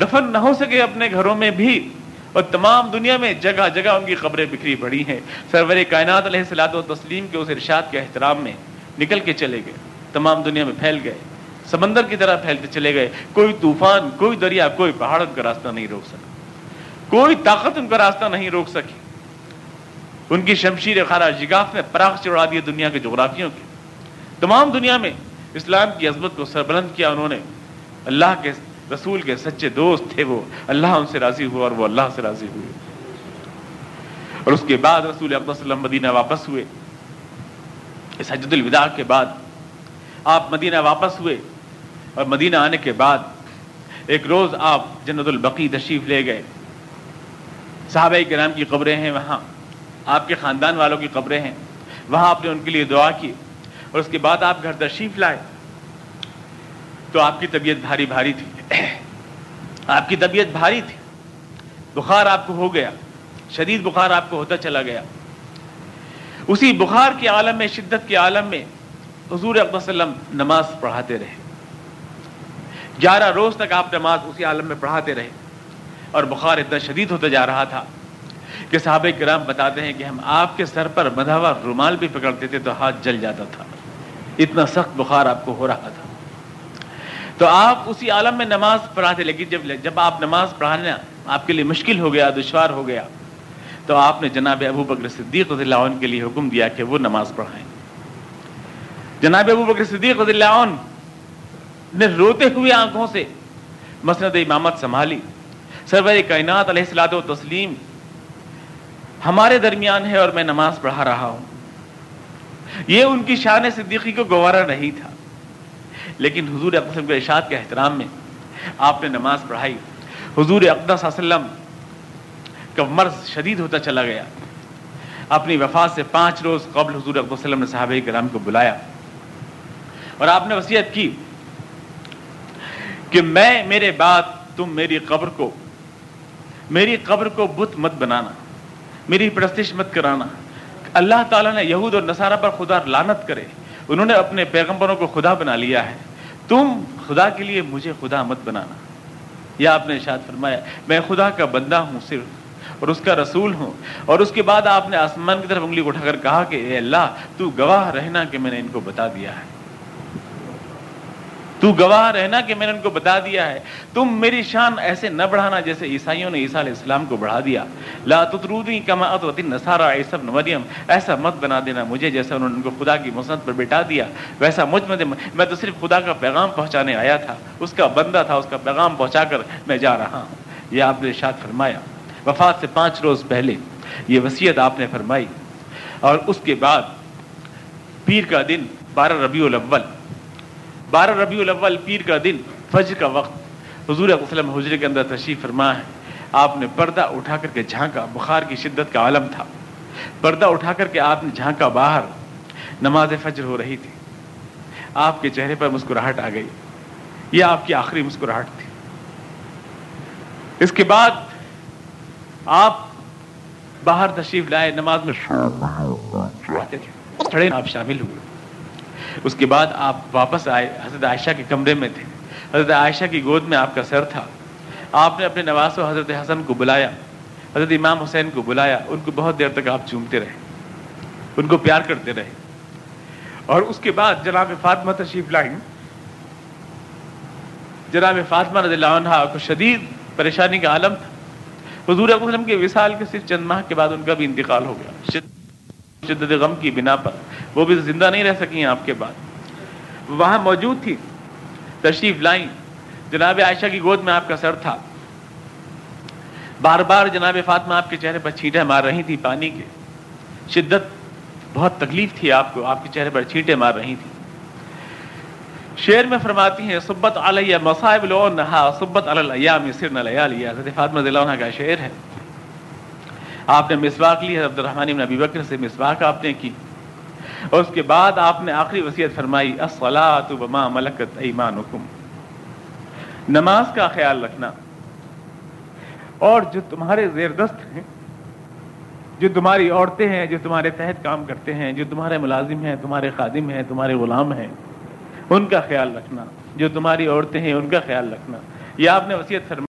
A: دفن نہ ہو سکے اپنے گھروں میں بھی۔ اور تمام دنیا میں جگہ جگہ ان کی قبریں بکھری پڑی ہیں۔ سرور کائنات علیہ السلاط و تسلیم کے اس ارشاد کے احترام میں نکل کے چلے گئے۔ تمام دنیا میں پھیل گئے۔ سمندر کی طرح پھیلتے چلے گئے۔ کوئی طوفان، کوئی دریا، کوئی پہاڑ ان کا راستہ نہیں روک سکا کوئی طاقت ان کا راستہ نہیں روک سکی ان کی شمشیر خارا جگاف میں پراخ چڑھا دیے دنیا کے جغرافیوں کے۔ تمام دنیا میں اسلام کی عظمت کو سربلند کیا انہوں نے۔ اللہ کے رسول کے سچے دوست تھے وہ۔ اللہ ان سے راضی ہوا اور وہ اللہ سے راضی ہوئے۔ اور اس کے بعد رسول وسلم مدینہ واپس ہوئے۔ اس حجد الوداع کے بعد آپ مدینہ واپس ہوئے۔ اور مدینہ آنے کے بعد ایک روز آپ جنت البقی تشریف لے گئے۔ صحابہ کرام کی قبریں ہیں وہاں، آپ کے خاندان والوں کی قبریں ہیں۔ وہاں آپ نے ان کے لیے دعا کی اور اس کے بعد آپ گھر تشریف لائے۔ تو آپ کی طبیعت بھاری بھاری تھی۔ آپ کی طبیعت بھاری تھی۔ بخار آپ کو ہو گیا۔ شدید بخار آپ کو ہوتا چلا گیا۔ اسی بخار کے عالم میں، شدت کے عالم میں حضور وسلم نماز پڑھاتے رہے۔ گیارہ روز تک آپ نماز اسی عالم میں پڑھاتے رہے۔ اور بخار اتنا شدید ہوتا جا رہا تھا کہ صحابہ کرام بتاتے ہیں کہ ہم آپ کے سر پر مدھاوا رومال بھی پکڑتے تھے تو ہاتھ جل جاتا تھا۔ اتنا سخت بخار آپ کو ہو رہا تھا۔ تو آپ اسی عالم میں نماز پڑھاتے لیکن جب جب آپ نماز پڑھانا آپ کے لیے مشکل ہو گیا، دشوار ہو گیا، تو آپ نے جناب ابو بکر صدیق رضی اللہ عنہ کے لیے حکم دیا کہ وہ نماز پڑھائیں۔ جناب ابو بکر صدیق رضی اللہ عنہ نے روتے ہوئے آنکھوں سے مسند امامت سنبھالی۔ سرور کائنات علیہ السلاط و تسلیم ہمارے درمیان ہے اور میں نماز پڑھا رہا ہوں۔ یہ ان کی شان صدیقی کو گوارا نہیں تھا۔ لیکن حضور اقدس کے ارشاد کے احترام میں آپ نے نماز پڑھائی۔ حضور اقدس وسلم کا مرض شدید ہوتا چلا گیا۔ اپنی وفات سے پانچ روز قبل حضور اقدس وسلم نے صحابہ کرام کو بلایا اور آپ نے وصیت کی کہ میں میرے بعد تم میری قبر کو، میری قبر کو بت مت بنانا، میری پرستش مت کرانا۔ اللہ تعالیٰ نے یہود اور نصارہ پر خدا لانت کرے، انہوں نے اپنے پیغمبروں کو خدا بنا لیا ہے۔ تم خدا کے لیے مجھے خدا مت بنانا۔ یا آپ نے ارشاد فرمایا، میں خدا کا بندہ ہوں صرف، اور اس کا رسول ہوں۔ اور اس کے بعد آپ نے آسمان کی طرف انگلی اٹھا کر کہا کہ اے اللہ، تو گواہ رہنا کہ میں نے ان کو بتا دیا ہے۔ تو گواہ رہنا کہ میں نے ان کو بتا دیا ہے۔ تم میری شان ایسے نہ بڑھانا جیسے عیسائیوں نے عیسیٰ علیہ السلام کو بڑھا دیا۔ لا تطرودی کما اتوتی نصارا عیسب مریم۔ ایسا مت بنا دینا مجھے جیسا انہوں نے ان کو خدا کی مسند پر بٹا دیا۔ ویسا مجھ میں میں تو صرف خدا کا پیغام پہنچانے آیا تھا۔ اس کا بندہ تھا، اس کا پیغام پہنچا کر میں جا رہا ہوں۔ یہ آپ نے ارشاد فرمایا۔ وفات سے پانچ روز پہلے یہ وصیت آپ نے فرمائی۔ اور اس کے بعد پیر کا دن بارہ ربیع الاول۔ بارہ ربیع الاول پیر کا دن، فجر کا وقت۔ حضور وسلم حجرے کے اندر تشریف فرما ہے۔ آپ نے پردہ اٹھا کر کے جھانکا، بخار کی شدت کا عالم تھا۔ پردہ اٹھا کر کے آپ نے جھانکا باہر۔ نماز فجر ہو رہی تھی۔ آپ کے چہرے پر مسکراہٹ آ گئی۔ یہ آپ کی آخری مسکراہٹ تھی۔ اس کے بعد آپ باہر تشریف لائے، نماز میں آپ شامل ہوئے۔ اس کے بعد آپ واپس آئے، حضرت عائشہ کے کمرے میں تھے۔ حضرت عائشہ کی گود میں آپ کا سر تھا۔ آپ نے اپنے نواز و حضرت حسن کو بلایا، حضرت امام حسین کو بلایا، ان کو بہت دیر تک آپ چومتے رہے، ان کو پیار کرتے رہے۔ اور اس کے بعد جناب فاطمہ تشریف لائیں۔ جناب فاطمہ رضی اللہ عنہ کو شدید پریشانی کا عالم تھا۔ حضور وسلم کے وصال کے صرف چند ماہ کے بعد ان کا بھی انتقال ہو گیا۔ شدت غم کی بنا پر۔ وہ بھی زندہ نہیں رہ سکی آپ کے بعد۔ وہاں موجود تھی۔ تشریف لائیں۔ جناب عائشہ کی گود میں آپ کا سر تھا۔ بار بار جناب فاطمہ آپ کے چہرے پر چھینٹے مار رہی تھی پانی کے۔ شدت بہت تکلیف تھی آپ کو۔ آپ کے چہرے پر چھینٹے مار رہی تھی شعر میں فرماتی ہیں، سبت علیہ مصائب لو نہا، سبت الایام سرن لیالی۔ حضرت فاطمہ رضی اللہ عنہ کا شعر ہے۔ آپ نے مسواک لی عبد الرحمن بن ابی بکر سے مسواک آپ نے کی۔ اور اس کے بعد آپ نے آخری وصیت فرمائی الصلاۃ وما ملکت ایمانکم۔ نماز کا خیال رکھنا۔ اور جو تمہارے زیر دست ہیں، جو تمہاری عورتیں ہیں، جو تمہارے تحت کام کرتے ہیں، جو تمہارے ملازم ہیں، تمہارے خادم ہیں، تمہارے غلام ہیں، ان کا خیال رکھنا۔ جو تمہاری عورتیں ہیں، ان کا خیال رکھنا۔ یہ آپ نے وصیت فرمائی۔